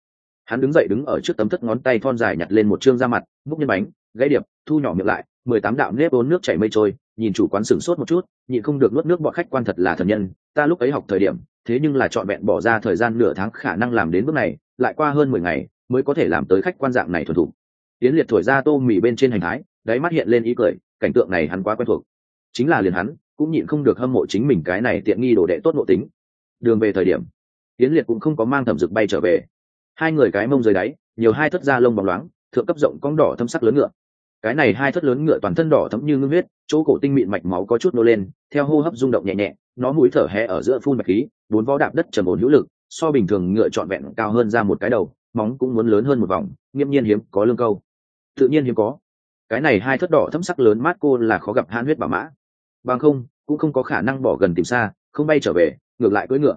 Hắn đứng dậy đứng ở trước tấm thất ngón tay thon dài nhặt lên một chương da mặt, múc nhân bánh gãy điệp, thu nhỏ miệng lại, mười tám đạo nếp ốn nước chảy mây trôi, nhìn chủ quán sửng sốt một chút, nhịn không được nuốt nước bọn khách quan thật là thần nhân, ta lúc ấy học thời điểm, thế nhưng là trọn vẹn bỏ ra thời gian nửa tháng khả năng làm đến bước này, lại qua hơn mười ngày, mới có thể làm tới khách quan dạng này thuần thủ tiến liệt thổi ra tô mì bên trên hành thái, đáy mắt hiện lên ý cười, cảnh tượng này hắn quá quen thuộc. Chính là liền hắn, cũng nhịn không được hâm mộ chính mình cái này tiện nghi đồ đệ tốt nội tính. Đường về thời điểm tiến liệt cũng không có mang thẩm dực bay trở về. Hai người cái mông dưới đáy, nhiều hai thất da lông bóng loáng, thượng cấp rộng cong đỏ thâm sắc lớn ngựa cái này hai thất lớn ngựa toàn thân đỏ thẫm như ngưng huyết, chỗ cổ tinh mịn mạch máu có chút nô lên, theo hô hấp rung động nhẹ nhẹ, nó mũi thở hé ở giữa phun mạch khí, bốn vó đạp đất trầm ổn hữu lực, so bình thường ngựa trọn vẹn cao hơn ra một cái đầu, móng cũng muốn lớn hơn một vòng nghiêm nhiên hiếm có lương câu. Tự nhiên hiếm có. Cái này hai thất đỏ thấm sắc lớn mát cô là khó gặp han huyết bảo mã. Bằng không, cũng không có khả năng bỏ gần tìm xa, không bay trở về, ngược lại cưỡi ngựa.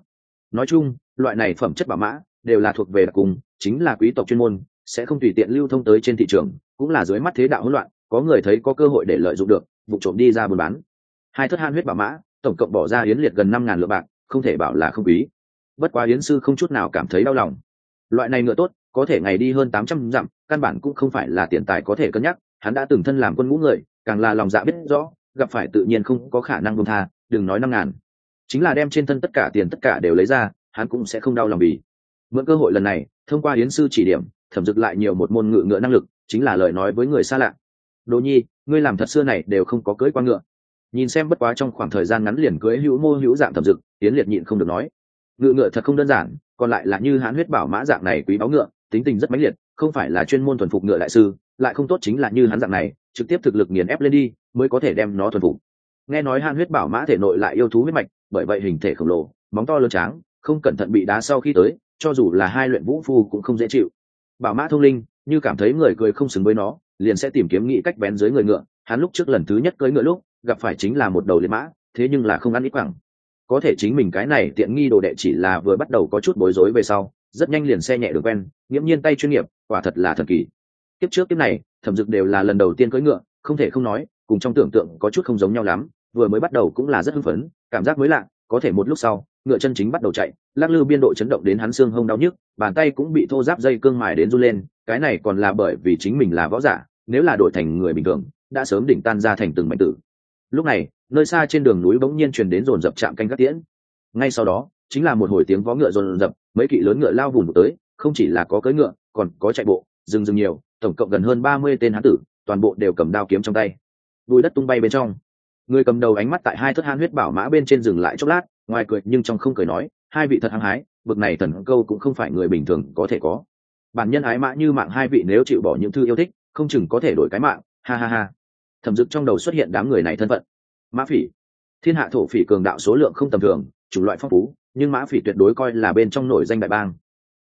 Nói chung, loại này phẩm chất bảo mã đều là thuộc về đặc cùng, chính là quý tộc chuyên môn, sẽ không tùy tiện lưu thông tới trên thị trường cũng là dưới mắt thế đạo hỗn loạn, có người thấy có cơ hội để lợi dụng được, vụ trộm đi ra buôn bán. Hai thất han huyết bảo mã, tổng cộng bỏ ra yến liệt gần năm ngàn lượng bạc, không thể bảo là không quý. Bất quá yến sư không chút nào cảm thấy đau lòng. Loại này ngựa tốt, có thể ngày đi hơn tám trăm dặm, căn bản cũng không phải là tiền tài có thể cân nhắc, hắn đã từng thân làm quân ngũ người, càng là lòng dạ biết rõ, gặp phải tự nhiên không có khả năng buông tha, đừng nói năm ngàn. Chính là đem trên thân tất cả tiền tất cả đều lấy ra, hắn cũng sẽ không đau lòng vì. Mượn cơ hội lần này, thông qua yến sư chỉ điểm thẩm dực lại nhiều một môn ngự ngựa năng lực, chính là lời nói với người xa lạ. Đồ nhi, ngươi làm thật xưa này đều không có cưới qua ngựa. Nhìn xem bất quá trong khoảng thời gian ngắn liền cưới hữu mô hữu dạng thẩm dực tiến liệt nhịn không được nói. Ngựa ngựa thật không đơn giản, còn lại là như hãn huyết bảo mã dạng này quý báu ngựa, tính tình rất mãnh liệt, không phải là chuyên môn thuần phục ngựa đại sư, lại không tốt chính là như hắn dạng này, trực tiếp thực lực nghiền ép lên đi, mới có thể đem nó thuần phục. Nghe nói hãn huyết bảo mã thể nội lại yêu thú huyết mạch, bởi vậy hình thể khổng lồ móng to lớn tráng, không cẩn thận bị đá sau khi tới, cho dù là hai luyện vũ phu cũng không dễ chịu bảo mã thông linh, như cảm thấy người cười không xứng với nó, liền sẽ tìm kiếm nghĩ cách bén dưới người ngựa. Hắn lúc trước lần thứ nhất cưỡi ngựa lúc, gặp phải chính là một đầu liệt mã, thế nhưng là không ăn ít quẳng. Có thể chính mình cái này tiện nghi đồ đệ chỉ là vừa bắt đầu có chút bối rối về sau, rất nhanh liền xe nhẹ được quen, nghiễm nhiên tay chuyên nghiệp, quả thật là thần kỳ. Tiếp trước tiếp này, thẩm dực đều là lần đầu tiên cưỡi ngựa, không thể không nói, cùng trong tưởng tượng có chút không giống nhau lắm, vừa mới bắt đầu cũng là rất hưng phấn, cảm giác mới lạ, có thể một lúc sau ngựa chân chính bắt đầu chạy, lắc lư biên độ chấn động đến hắn xương hông đau nhức, bàn tay cũng bị thô giáp dây cương mài đến run lên, cái này còn là bởi vì chính mình là võ giả, nếu là đổi thành người bình thường, đã sớm đỉnh tan ra thành từng mảnh tử. Lúc này, nơi xa trên đường núi bỗng nhiên truyền đến dồn dập chạm canh các tiễn. Ngay sau đó, chính là một hồi tiếng vó ngựa dồn dập, mấy kỵ lớn ngựa lao vùng tới, không chỉ là có cưỡi ngựa, còn có chạy bộ dừng dừng nhiều, tổng cộng gần hơn ba mươi tên hán tử, toàn bộ đều cầm đao kiếm trong tay. Bùi đất tung bay bên trong. Người cầm đầu ánh mắt tại hai thất han huyết bảo mã bên trên dừng lại chốc lát ngoài cười, nhưng trong không cười nói, hai vị thật hăng hái, bực này thần câu cũng không phải người bình thường có thể có. Bản nhân ái mã như mạng hai vị nếu chịu bỏ những thư yêu thích, không chừng có thể đổi cái mạng, ha ha ha. Thẩm dực trong đầu xuất hiện đám người này thân phận. Mã phỉ. Thiên hạ thổ phỉ cường đạo số lượng không tầm thường, chủng loại phong phú, nhưng mã phỉ tuyệt đối coi là bên trong nổi danh đại bang.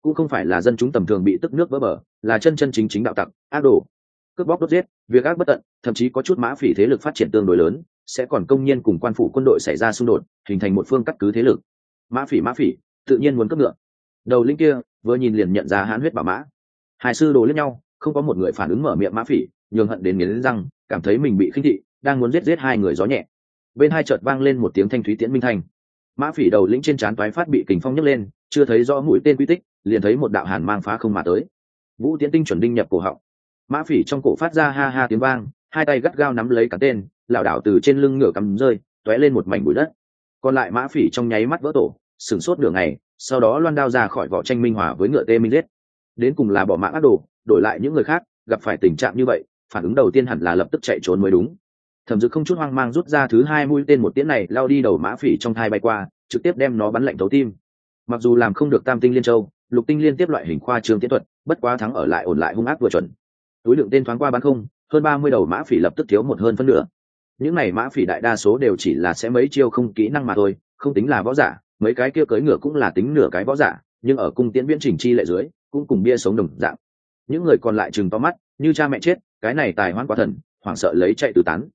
Cũng không phải là dân chúng tầm thường bị tức nước vỡ bờ, là chân chân chính chính đạo tặc, ác đồ. Cướp bóc đốt giết, việc ác bất tận, thậm chí có chút mã phỉ thế lực phát triển tương đối lớn sẽ còn công nhiên cùng quan phủ quân đội xảy ra xung đột, hình thành một phương cắt cứ thế lực. Mã phỉ mã phỉ, tự nhiên muốn cướp ngựa. Đầu linh kia, vừa nhìn liền nhận ra hãn huyết bảo mã. Hai sư đồ lẫn nhau, không có một người phản ứng mở miệng mã phỉ, nhường hận đến nghiến răng, cảm thấy mình bị khinh thị, đang muốn giết giết hai người gió nhẹ. Bên hai chợt vang lên một tiếng thanh thúy tiễn minh thành. mã phỉ đầu lĩnh trên trán toái phát bị kình phong nhấc lên, chưa thấy rõ mũi tên quy tích, liền thấy một đạo hàn mang phá không mà tới. Vũ tiễn tinh chuẩn đinh nhập cổ họng. Mã phỉ trong cổ phát ra ha ha tiếng vang, hai tay gắt gao nắm lấy cả tên lảo đảo từ trên lưng ngựa cắm rơi, tóe lên một mảnh bụi đất. Còn lại mã phỉ trong nháy mắt vỡ tổ, sửng sốt nửa ngày, sau đó loan đao ra khỏi vỏ tranh minh hòa với ngựa tê minh giết. Đến cùng là bỏ mạng ác đồ, đổi lại những người khác, gặp phải tình trạng như vậy, phản ứng đầu tiên hẳn là lập tức chạy trốn mới đúng. Thẩm dực không chút hoang mang rút ra thứ hai mũi tên một tiễn này, lao đi đầu mã phỉ trong thai bay qua, trực tiếp đem nó bắn lạnh thấu tim. Mặc dù làm không được tam tinh liên châu, lục tinh liên tiếp loại hình khoa trương tiến thuật, bất quá thắng ở lại ổn lại hung ác vừa chuẩn. Túi lượng tên thoáng qua bắn không, hơn ba mươi đầu mã phỉ lập tức thiếu một hơn phân nửa những này mã phỉ đại đa số đều chỉ là sẽ mấy chiêu không kỹ năng mà thôi, không tính là võ giả, mấy cái kia cưỡi ngựa cũng là tính nửa cái võ giả, nhưng ở cung tiễn viễn trình chi lệ dưới, cũng cùng bia sống đồng dạng. Những người còn lại chừng to mắt, như cha mẹ chết, cái này tài hoan quá thần, hoảng sợ lấy chạy từ tán.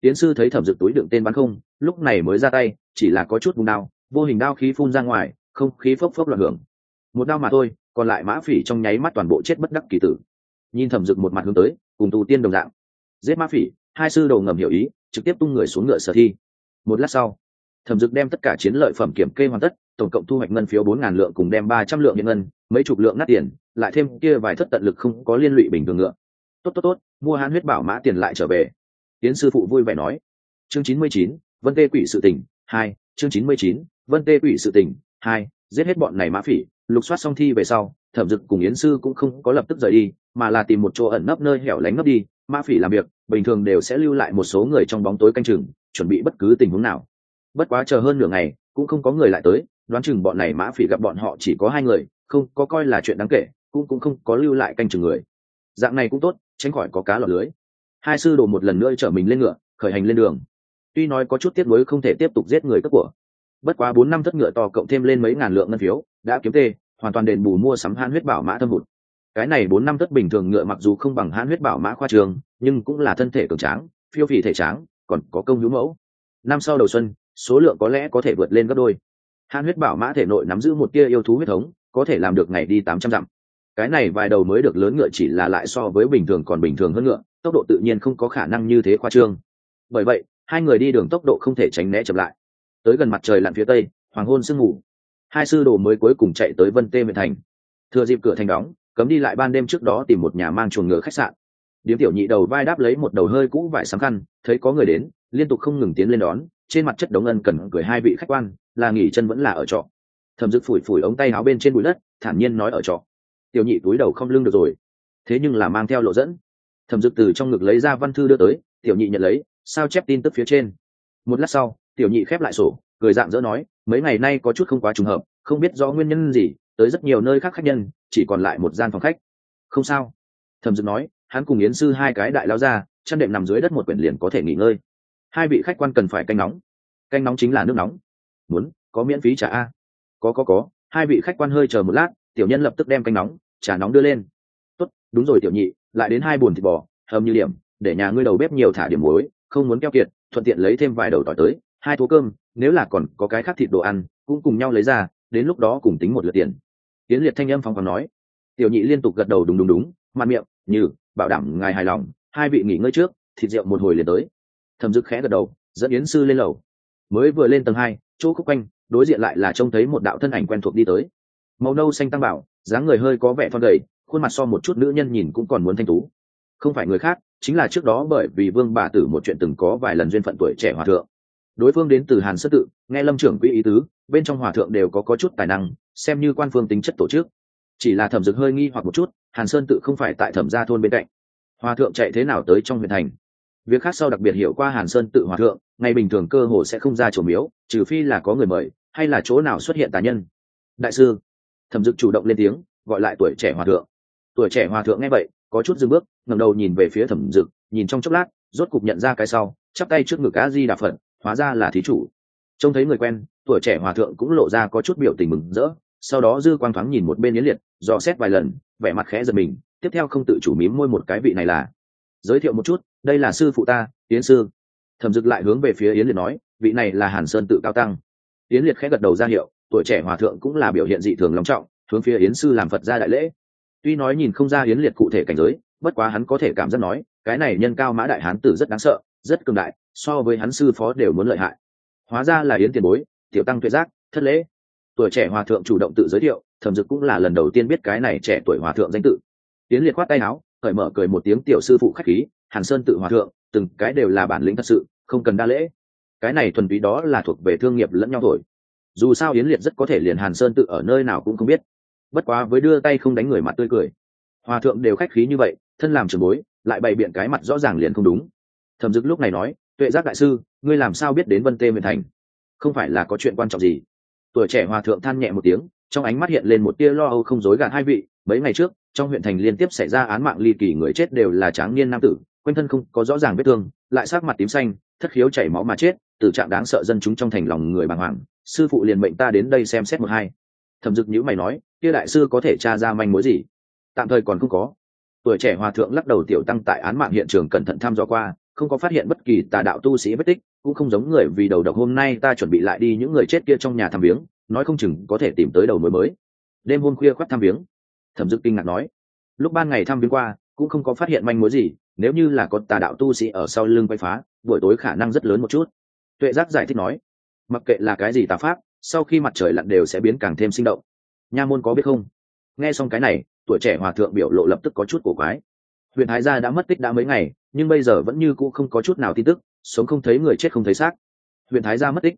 Tiến sư thấy thẩm dực túi đựng tên bắn không, lúc này mới ra tay, chỉ là có chút vùng đao, vô hình đao khí phun ra ngoài, không khí phốc phốc loạn hưởng. Một đao mà thôi, còn lại mã phỉ trong nháy mắt toàn bộ chết bất đắc kỳ tử. Nhìn thẩm dực một mặt hướng tới, cùng tù tiên đồng dạng. Giết mã phỉ, hai sư đầu ngầm hiểu ý trực tiếp tung người xuống ngựa sở thi. Một lát sau, thẩm dực đem tất cả chiến lợi phẩm kiểm kê hoàn tất, tổng cộng thu hoạch ngân phiếu bốn ngàn lượng cùng đem ba trăm lượng hiện ngân, mấy chục lượng nát tiền, lại thêm kia vài thất tận lực không có liên lụy bình thường ngựa. Tốt tốt tốt, mua hán huyết bảo mã tiền lại trở về. Tiến sư phụ vui vẻ nói. Chương chín mươi chín, vân tê quỷ sự tỉnh hai, chương chín mươi chín, vân tê quỷ sự tỉnh hai, giết hết bọn này mã phỉ, lục soát xong thi về sau, thẩm dực cùng yến sư cũng không có lập tức rời đi, mà là tìm một chỗ ẩn nấp nơi hẻo lánh ngấp đi, mã phỉ làm việc bình thường đều sẽ lưu lại một số người trong bóng tối canh chừng, chuẩn bị bất cứ tình huống nào. Bất quá chờ hơn nửa ngày, cũng không có người lại tới, đoán chừng bọn này mã phỉ gặp bọn họ chỉ có hai người, không, có coi là chuyện đáng kể, cũng cũng không có lưu lại canh chừng người. Dạng này cũng tốt, tránh khỏi có cá lọt lưới. Hai sư đồ một lần nữa chở mình lên ngựa, khởi hành lên đường. Tuy nói có chút tiếc nuối không thể tiếp tục giết người cấp của. Bất quá bốn năm thất ngựa to cộng thêm lên mấy ngàn lượng ngân phiếu, đã kiếm tê, hoàn toàn đền bù mua sắm hãn huyết bảo mã thâm hụt. Cái này bốn năm thất bình thường ngựa mặc dù không bằng hãn huyết bảo mã khoa trường nhưng cũng là thân thể cường tráng, phiêu phì thể tráng, còn có công hữu mẫu. Năm sau đầu xuân, số lượng có lẽ có thể vượt lên gấp đôi. Hãn huyết bảo mã thể nội nắm giữ một tia yêu thú huyết thống, có thể làm được ngày đi tám trăm dặm. Cái này vài đầu mới được lớn ngựa chỉ là lại so với bình thường còn bình thường hơn ngựa, tốc độ tự nhiên không có khả năng như thế khoa trương. Bởi vậy, hai người đi đường tốc độ không thể tránh né chậm lại. Tới gần mặt trời lặn phía tây, hoàng hôn sương mù. Hai sư đồ mới cuối cùng chạy tới vân tê miền thành. Thừa dịp cửa thành đóng, cấm đi lại ban đêm trước đó tìm một nhà mang chuồng ngựa khách sạn điếm tiểu nhị đầu vai đáp lấy một đầu hơi cũ vải sáng khăn, thấy có người đến, liên tục không ngừng tiến lên đón, trên mặt chất đống ân cần cười hai vị khách quan, là nghỉ chân vẫn là ở trọ. Thẩm dực phủi phủi ống tay áo bên trên bụi đất, thản nhiên nói ở trọ. Tiểu nhị túi đầu không lưng được rồi. Thế nhưng là mang theo lộ dẫn. Thẩm dực từ trong ngực lấy ra văn thư đưa tới, tiểu nhị nhận lấy, sao chép tin tức phía trên? Một lát sau, tiểu nhị khép lại sổ, cười dạng dỡ nói, mấy ngày nay có chút không quá trùng hợp, không biết do nguyên nhân gì, tới rất nhiều nơi khác khách nhân, chỉ còn lại một gian phòng khách. Không sao. Thẩm dực nói hắn cùng yến sư hai cái đại lao ra, chăn đệm nằm dưới đất một quyển liền có thể nghỉ ngơi. Hai vị khách quan cần phải canh nóng. Canh nóng chính là nước nóng. Muốn, có miễn phí trả a. Có có có, hai vị khách quan hơi chờ một lát, tiểu nhân lập tức đem canh nóng, trà nóng đưa lên. Tốt, đúng rồi tiểu nhị, lại đến hai bùn thịt bò, hầm như điểm, để nhà ngươi đầu bếp nhiều thả điểm muối, không muốn keo kiệt, thuận tiện lấy thêm vài đầu tỏi tới, hai thố cơm, nếu là còn có cái khác thịt đồ ăn, cũng cùng nhau lấy ra, đến lúc đó cùng tính một lượt tiền. Tiến liệt thanh âm phong còn nói. Tiểu nhị liên tục gật đầu đúng đúng đúng, mặt miệng như bảo đảm ngài hài lòng, hai vị nghỉ ngơi trước, thịt rượu một hồi liền tới. Thẩm dực khẽ gật đầu, dẫn yến sư lên lầu. Mới vừa lên tầng hai, chỗ khúc quanh, đối diện lại là trông thấy một đạo thân ảnh quen thuộc đi tới. Màu nâu xanh tăng bảo, dáng người hơi có vẻ thon gầy, khuôn mặt so một chút nữ nhân nhìn cũng còn muốn thanh tú. Không phải người khác, chính là trước đó bởi vì vương bà tử một chuyện từng có vài lần duyên phận tuổi trẻ hòa thượng. Đối phương đến từ hàn sơ tự, nghe lâm trưởng quỹ ý tứ, bên trong hòa thượng đều có có chút tài năng, xem như quan phương tính chất tổ chức. Chỉ là thẩm dực hơi nghi hoặc một chút hàn sơn tự không phải tại thẩm gia thôn bên cạnh. Hòa thượng chạy thế nào tới trong huyện thành? Việc khác sau đặc biệt hiểu qua hàn sơn tự hòa thượng, ngày bình thường cơ hồ sẽ không ra chỗ miếu, trừ phi là có người mời, hay là chỗ nào xuất hiện tà nhân. Đại sư, thẩm dực chủ động lên tiếng, gọi lại tuổi trẻ hòa thượng. Tuổi trẻ hòa thượng nghe vậy, có chút dừng bước, ngẩng đầu nhìn về phía thẩm dực, nhìn trong chốc lát, rốt cục nhận ra cái sau, chắp tay trước ngực a di đà phật, hóa ra là thí chủ. Trông thấy người quen, tuổi trẻ hòa thượng cũng lộ ra có chút biểu tình mừng rỡ sau đó dư quang thoáng nhìn một bên yến liệt, dò xét vài lần, vẻ mặt khẽ giật mình, tiếp theo không tự chủ mím môi một cái vị này là, giới thiệu một chút, đây là sư phụ ta, yến sư. Thẩm dực lại hướng về phía yến liệt nói, vị này là hàn sơn tự cao tăng. Yến liệt khẽ gật đầu ra hiệu, tuổi trẻ hòa thượng cũng là biểu hiện dị thường long trọng, hướng phía yến sư làm phật ra đại lễ. Tuy nói nhìn không ra yến liệt cụ thể cảnh giới, bất quá hắn có thể cảm giác nói, cái này nhân cao mã đại hán tử rất đáng sợ, rất cường đại, so với hắn sư phó đều muốn lợi hại. Hóa ra là yến tiền bối, tiểu tăng tuệ giác, thất lễ tuổi trẻ hòa thượng chủ động tự giới thiệu, thẩm dực cũng là lần đầu tiên biết cái này trẻ tuổi hòa thượng danh tự. Yến liệt khoát tay áo, cởi mở cười một tiếng tiểu sư phụ khách khí, hàn sơn tự hòa thượng, từng cái đều là bản lĩnh thật sự, không cần đa lễ. Cái này thuần túy đó là thuộc về thương nghiệp lẫn nhau thổi dù sao yến liệt rất có thể liền hàn sơn tự ở nơi nào cũng không biết. Bất quá với đưa tay không đánh người mặt tươi cười. Hòa thượng đều khách khí như vậy, thân làm trường bối, lại bày biện cái mặt rõ ràng liền không đúng. Thẩm dực lúc này nói, tuệ giác đại sư, ngươi làm sao biết đến vân tê miền thành? Không phải là có chuyện quan trọng gì? Tuổi trẻ hòa thượng than nhẹ một tiếng, trong ánh mắt hiện lên một tia lo âu không dối gạt hai vị. Mấy ngày trước, trong huyện thành liên tiếp xảy ra án mạng ly kỳ người chết đều là tráng niên nam tử, quanh thân không có rõ ràng vết thương, lại sát mặt tím xanh, thất khiếu chảy máu mà chết tử trạng đáng sợ dân chúng trong thành lòng người bàng hoàng. Sư phụ liền mệnh ta đến đây xem xét một hai. Thẩm dực nhữ mày nói, kia đại sư có thể tra ra manh mối gì? Tạm thời còn không có. Tuổi trẻ hòa thượng lắc đầu tiểu tăng tại án mạng hiện trường cẩn thận thăm dò qua, không có phát hiện bất kỳ tà đạo tu sĩ bất tích cũng không giống người vì đầu độc hôm nay ta chuẩn bị lại đi những người chết kia trong nhà thăm viếng, nói không chừng có thể tìm tới đầu mối mới. Đêm hôm khuya khoác thăm viếng, thẩm dực kinh ngạc nói. Lúc ban ngày thăm viếng qua, cũng không có phát hiện manh mối gì, nếu như là có tà đạo tu sĩ ở sau lưng quay phá, buổi tối khả năng rất lớn một chút. Tuệ giác giải thích nói. Mặc kệ là cái gì tà pháp, sau khi mặt trời lặn đều sẽ biến càng thêm sinh động. Nha môn có biết không? Nghe xong cái này, tuổi trẻ hòa thượng biểu lộ lập tức có chút cổ quái. Huyện thái gia đã mất tích đã mấy ngày, nhưng bây giờ vẫn như cũ không có chút nào tin tức sống không thấy người chết không thấy xác. Huyện thái gia mất tích.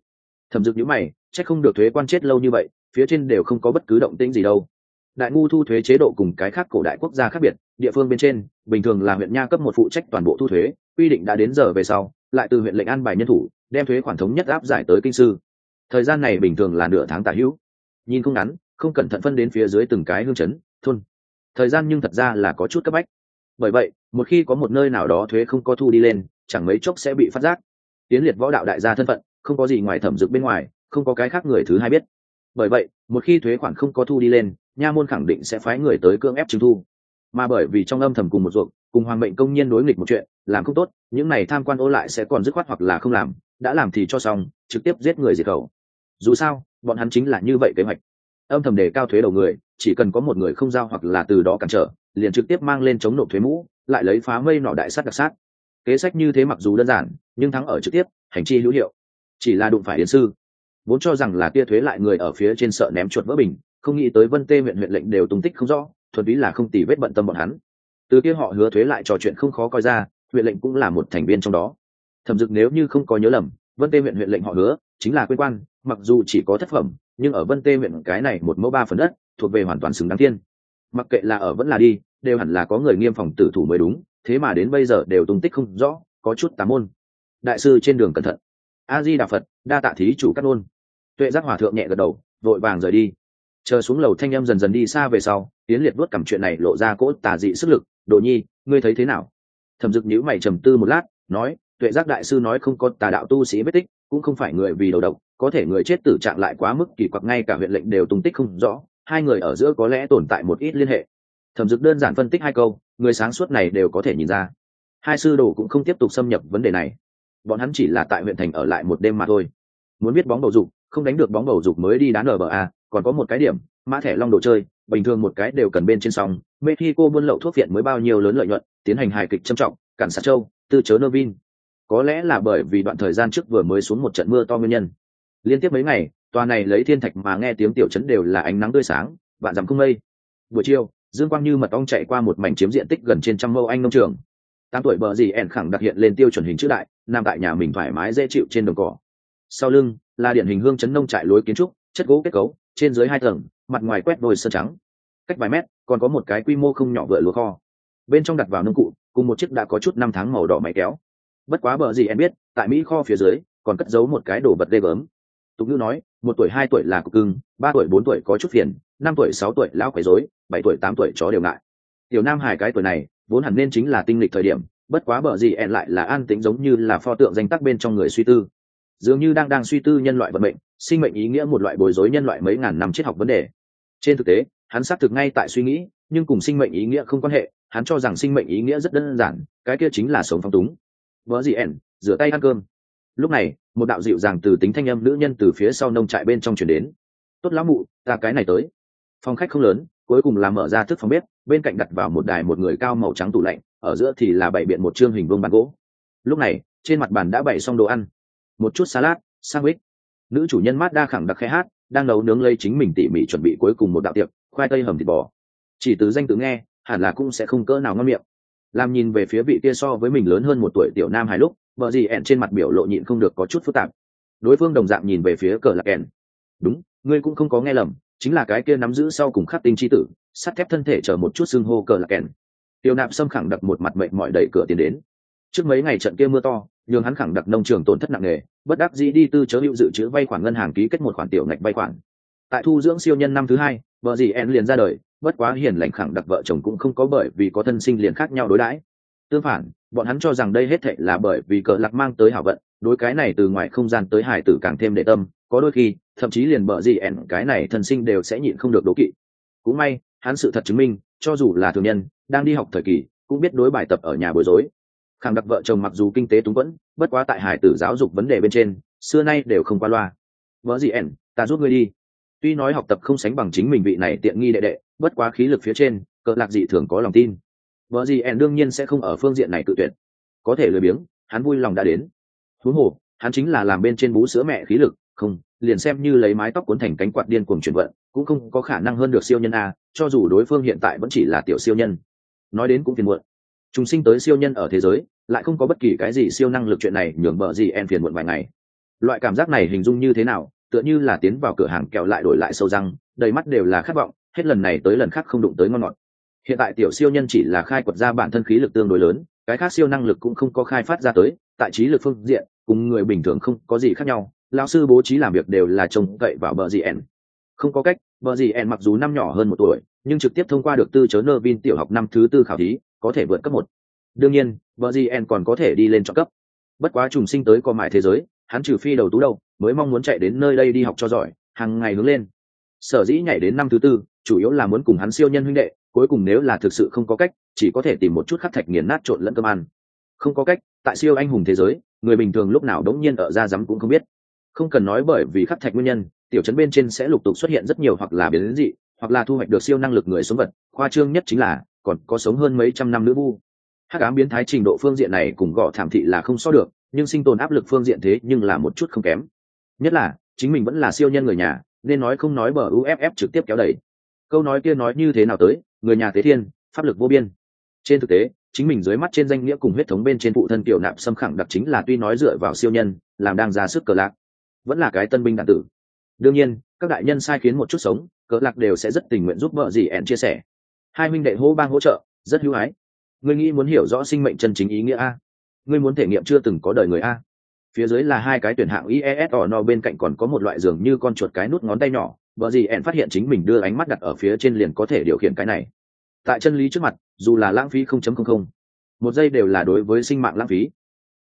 Thẩm dực nhữ mày c h ắ c không được thuế quan chết lâu như vậy, phía trên đều không có bất cứ động tĩnh gì đâu. Đại ngu thu thuế chế độ cùng cái khác cổ đại quốc gia khác biệt, địa phương bên trên, bình thường là huyện nha cấp một phụ trách toàn bộ thu thuế, quy định đã đến giờ về sau, lại từ huyện lệnh an bài nhân thủ, đem thuế khoản thống nhất áp giải tới kinh sư. Thời gian này bình thường là nửa tháng tả hữu. Nhìn không ngắn, không cẩn thận phân đến phía dưới từng cái hương chấn, thôn. Thời gian nhưng thật ra là có chút cấp bách. Bởi vậy, một khi có một nơi nào đó thuế không có thu đi lên chẳng mấy chốc sẽ bị phát giác. Tiến liệt võ đạo đại gia thân phận, không có gì ngoài thẩm dực bên ngoài, không có cái khác người thứ hai biết. Bởi vậy, một khi thuế khoản không có thu đi lên, nha môn khẳng định sẽ phái người tới cưỡng ép chứng thu. Mà bởi vì trong âm thầm cùng một ruộng, cùng hoàng mệnh công nhân đối nghịch một chuyện, làm không tốt, những này tham quan ô lại sẽ còn dứt khoát hoặc là không làm, đã làm thì cho xong, trực tiếp giết người diệt khẩu. Dù sao, bọn hắn chính là như vậy kế hoạch. Âm thầm đề cao thuế đầu người, chỉ cần có một người không giao hoặc là từ đó cản trở, liền trực tiếp mang lên chống nộp thuế mũ, lại lấy phá mây nọ đại sắt đặc sát kế sách như thế mặc dù đơn giản, nhưng thắng ở trực tiếp, hành chi hữu hiệu. Chỉ là đụng phải yến sư. Vốn cho rằng là kia thuế lại người ở phía trên sợ ném chuột vỡ bình, không nghĩ tới vân tê huyện huyện lệnh đều tung tích không rõ, thuần túy là không tì vết bận tâm bọn hắn. Từ kia họ hứa thuế lại trò chuyện không khó coi ra, huyện lệnh cũng là một thành viên trong đó. Thẩm dực nếu như không có nhớ lầm, vân tê huyện huyện lệnh họ hứa chính là quê quan, mặc dù chỉ có thất phẩm, nhưng ở vân tê huyện cái này một mẫu ba phần đất, thuộc về hoàn toàn xứng đáng thiên mặc kệ là ở vẫn là đi, đều hẳn là có người nghiêm phòng tử thủ mới đúng thế mà đến bây giờ đều tung tích không rõ, có chút tà môn. Đại sư trên đường cẩn thận. A di đà phật đa tạ thí chủ cắt ôn tuệ giác hòa thượng nhẹ gật đầu, vội vàng rời đi. Chờ xuống lầu thanh em dần dần đi xa về sau tiến liệt vuốt cầm chuyện này lộ ra cỗ tà dị sức lực. Đồ nhi, ngươi thấy thế nào? Thẩm dực nhữ mày trầm tư một lát, nói, tuệ giác đại sư nói không có tà đạo tu sĩ vết tích, cũng không phải người vì đầu độc, có thể người chết tử trạng lại quá mức kỳ quặc, ngay cả huyện lệnh đều tung tích không rõ. Hai người ở giữa có lẽ tồn tại một ít liên hệ thẩm dực đơn giản phân tích hai câu, người sáng suốt này đều có thể nhìn ra. Hai sư đồ cũng không tiếp tục xâm nhập vấn đề này. Bọn hắn chỉ là tại huyện thành ở lại một đêm mà thôi. Muốn biết bóng bầu dục, không đánh được bóng bầu dục mới đi đá nba còn có một cái điểm, mã thẻ long đồ chơi, bình thường một cái đều cần bên trên sóng cô buôn lậu thuốc viện mới bao nhiêu lớn lợi nhuận, tiến hành hài kịch trầm trọng, cản sát châu, tư chớ nơ vin. Có lẽ là bởi vì đoạn thời gian trước vừa mới xuống một trận mưa to nguyên nhân. Liên tiếp mấy ngày, tòa này lấy thiên thạch mà nghe tiếng tiểu chấn đều là ánh nắng tươi sáng, vạn dặm không mây. Buổi chiều dương quang như mật ong chạy qua một mảnh chiếm diện tích gần trên trăm mẫu anh nông trường. Tám tuổi bờ gì ẻn khẳng đặc hiện lên tiêu chuẩn hình chữ đại, nằm tại nhà mình thoải mái dễ chịu trên đồng cỏ. Sau lưng, là điển hình hương chấn nông trại lối kiến trúc, chất gỗ kết cấu, trên dưới hai tầng, mặt ngoài quét đôi sơn trắng. Cách vài mét, còn có một cái quy mô không nhỏ vựa lúa kho. Bên trong đặt vào nông cụ, cùng một chiếc đã có chút năm tháng màu đỏ máy kéo. Bất quá bờ gì em biết, tại mỹ kho phía dưới, còn cất giấu một cái đồ vật ghê gớm. Tục ngữ nói, một tuổi hai tuổi là cục cưng, ba tuổi bốn tuổi có chút phiền năm tuổi, sáu tuổi, lão quấy rối, bảy tuổi, tám tuổi, chó đều ngại. Tiểu nam hải cái tuổi này, vốn hẳn nên chính là tinh lịch thời điểm, bất quá bờ gì ẹn lại là an tĩnh giống như là pho tượng danh tác bên trong người suy tư. Dường như đang đang suy tư nhân loại vận mệnh, sinh mệnh ý nghĩa một loại bồi dối nhân loại mấy ngàn năm triết học vấn đề. Trên thực tế, hắn xác thực ngay tại suy nghĩ, nhưng cùng sinh mệnh ý nghĩa không quan hệ, hắn cho rằng sinh mệnh ý nghĩa rất đơn giản, cái kia chính là sống phong túng. Vợ gì ẻn rửa tay ăn cơm. Lúc này, một đạo dịu dàng từ tính thanh âm nữ nhân từ phía sau nông trại bên trong chuyển đến. Tốt lão mụ, ta cái này tới phòng khách không lớn, cuối cùng là mở ra thức phòng bếp, bên cạnh đặt vào một đài một người cao màu trắng tủ lạnh, ở giữa thì là bày biện một chương hình vương bàn gỗ. Lúc này, trên mặt bàn đã bày xong đồ ăn. Một chút salad, sandwich. Nữ chủ nhân mát đa khẳng đặc khai hát, đang nấu nướng lấy chính mình tỉ mỉ chuẩn bị cuối cùng một đạo tiệc, khoai tây hầm thịt bò. Chỉ từ danh tự nghe, hẳn là cũng sẽ không cỡ nào ngon miệng. Làm nhìn về phía vị kia so với mình lớn hơn một tuổi tiểu nam hai lúc vợ gì ẹn trên mặt biểu lộ nhịn không được có chút phức tạp. Đối phương đồng dạng nhìn về phía cờ lạc ẹn đúng, ngươi cũng không có nghe lầm, chính là cái kia nắm giữ sau cùng khắc tinh chi tử, sắt thép thân thể chờ một chút xương hô cờ là kèn. Tiểu nạp xâm khẳng đặc một mặt mệnh mọi đẩy cửa tiến đến. Trước mấy ngày trận kia mưa to, nhường hắn khẳng đặc nông trường tổn thất nặng nề, bất đắc dĩ đi tư chớ hữu dự trữ vay khoản ngân hàng ký kết một khoản tiểu ngạch vay khoản. Tại thu dưỡng siêu nhân năm thứ hai, vợ dì en liền ra đời, bất quá hiền lành khẳng đặc vợ chồng cũng không có bởi vì có thân sinh liền khác nhau đối đãi. Tương phản, bọn hắn cho rằng đây hết thệ là bởi vì cờ lạc mang tới hảo vận, đối cái này từ ngoài không gian tới hải tử càng thêm đệ tâm, có đôi khi thậm chí liền bợ gì ẻn, cái này thần sinh đều sẽ nhịn không được đố kỵ. Cũng may, hắn sự thật chứng minh, cho dù là thường nhân, đang đi học thời kỳ, cũng biết đối bài tập ở nhà bối rối. Khẳng đặc vợ chồng mặc dù kinh tế túng quẫn, bất quá tại hải tử giáo dục vấn đề bên trên, xưa nay đều không qua loa. Vợ gì ẻn, ta giúp ngươi đi. Tuy nói học tập không sánh bằng chính mình vị này tiện nghi đệ đệ, bất quá khí lực phía trên cỡ lạc dị thường có lòng tin. Vợ gì ẻn đương nhiên sẽ không ở phương diện này tự tuyệt. Có thể lười biếng, hắn vui lòng đã đến. Thú hồ, hắn chính là làm bên trên bú sữa mẹ khí lực, không liền xem như lấy mái tóc cuốn thành cánh quạt điên cuồng chuyển vận, cũng không có khả năng hơn được siêu nhân a, cho dù đối phương hiện tại vẫn chỉ là tiểu siêu nhân. Nói đến cũng phiền muộn. Chúng sinh tới siêu nhân ở thế giới, lại không có bất kỳ cái gì siêu năng lực chuyện này nhường bờ gì en phiền muộn vài ngày. Loại cảm giác này hình dung như thế nào, tựa như là tiến vào cửa hàng kẹo lại đổi lại sâu răng, đầy mắt đều là khát vọng, hết lần này tới lần khác không đụng tới ngon ngọt. Hiện tại tiểu siêu nhân chỉ là khai quật ra bản thân khí lực tương đối lớn, cái khác siêu năng lực cũng không có khai phát ra tới, tại trí lực phương diện, cùng người bình thường không có gì khác nhau lão sư bố trí làm việc đều là trông cậy vào bờ gì ẻn không có cách, bờ gì ẻn mặc dù năm nhỏ hơn một tuổi, nhưng trực tiếp thông qua được tư chớ nơ vin tiểu học năm thứ tư khảo thí, có thể vượt cấp một. Đương nhiên, bờ gì ẻn còn có thể đi lên chọn cấp. Bất quá trùng sinh tới co mại thế giới, hắn trừ phi đầu tú đâu mới mong muốn chạy đến nơi đây đi học cho giỏi, hàng ngày hướng lên. Sở dĩ nhảy đến năm thứ tư, chủ yếu là muốn cùng hắn siêu nhân huynh đệ, cuối cùng nếu là thực sự không có cách, chỉ có thể tìm một chút khắc thạch nghiền nát trộn lẫn cơm ăn. Không có cách, tại siêu anh hùng thế giới, người bình thường lúc nào đống nhiên ở ra rắm cũng không biết không cần nói bởi vì khắc thạch nguyên nhân, tiểu chấn bên trên sẽ lục tục xuất hiện rất nhiều hoặc là biến dị, hoặc là thu hoạch được siêu năng lực người sống vật. Khoa trương nhất chính là, còn có sống hơn mấy trăm năm nữ vu. Hắc ám biến thái trình độ phương diện này cùng gõ thảm thị là không so được, nhưng sinh tồn áp lực phương diện thế nhưng là một chút không kém. Nhất là, chính mình vẫn là siêu nhân người nhà, nên nói không nói bờ uff trực tiếp kéo đẩy. Câu nói kia nói như thế nào tới, người nhà tế thiên, pháp lực vô biên. Trên thực tế, chính mình dưới mắt trên danh nghĩa cùng huyết thống bên trên phụ thân tiểu nạp xâm khẳng đặc chính là tuy nói dựa vào siêu nhân, làm đang ra sức cờ lạc vẫn là cái tân binh đạn tử. Đương nhiên, các đại nhân sai khiến một chút sống, cỡ lạc đều sẽ rất tình nguyện giúp vợ dì ẹn chia sẻ. Hai minh đệ hô bang hỗ trợ, rất hữu ái. Ngươi nghĩ muốn hiểu rõ sinh mệnh chân chính ý nghĩa a? Ngươi muốn thể nghiệm chưa từng có đời người a? Phía dưới là hai cái tuyển hạng ies ở no bên cạnh còn có một loại giường như con chuột cái nút ngón tay nhỏ, vợ gì ẹn phát hiện chính mình đưa ánh mắt đặt ở phía trên liền có thể điều khiển cái này. Tại chân lý trước mặt, dù là lãng phí không chấm không không, một giây đều là đối với sinh mạng lãng phí.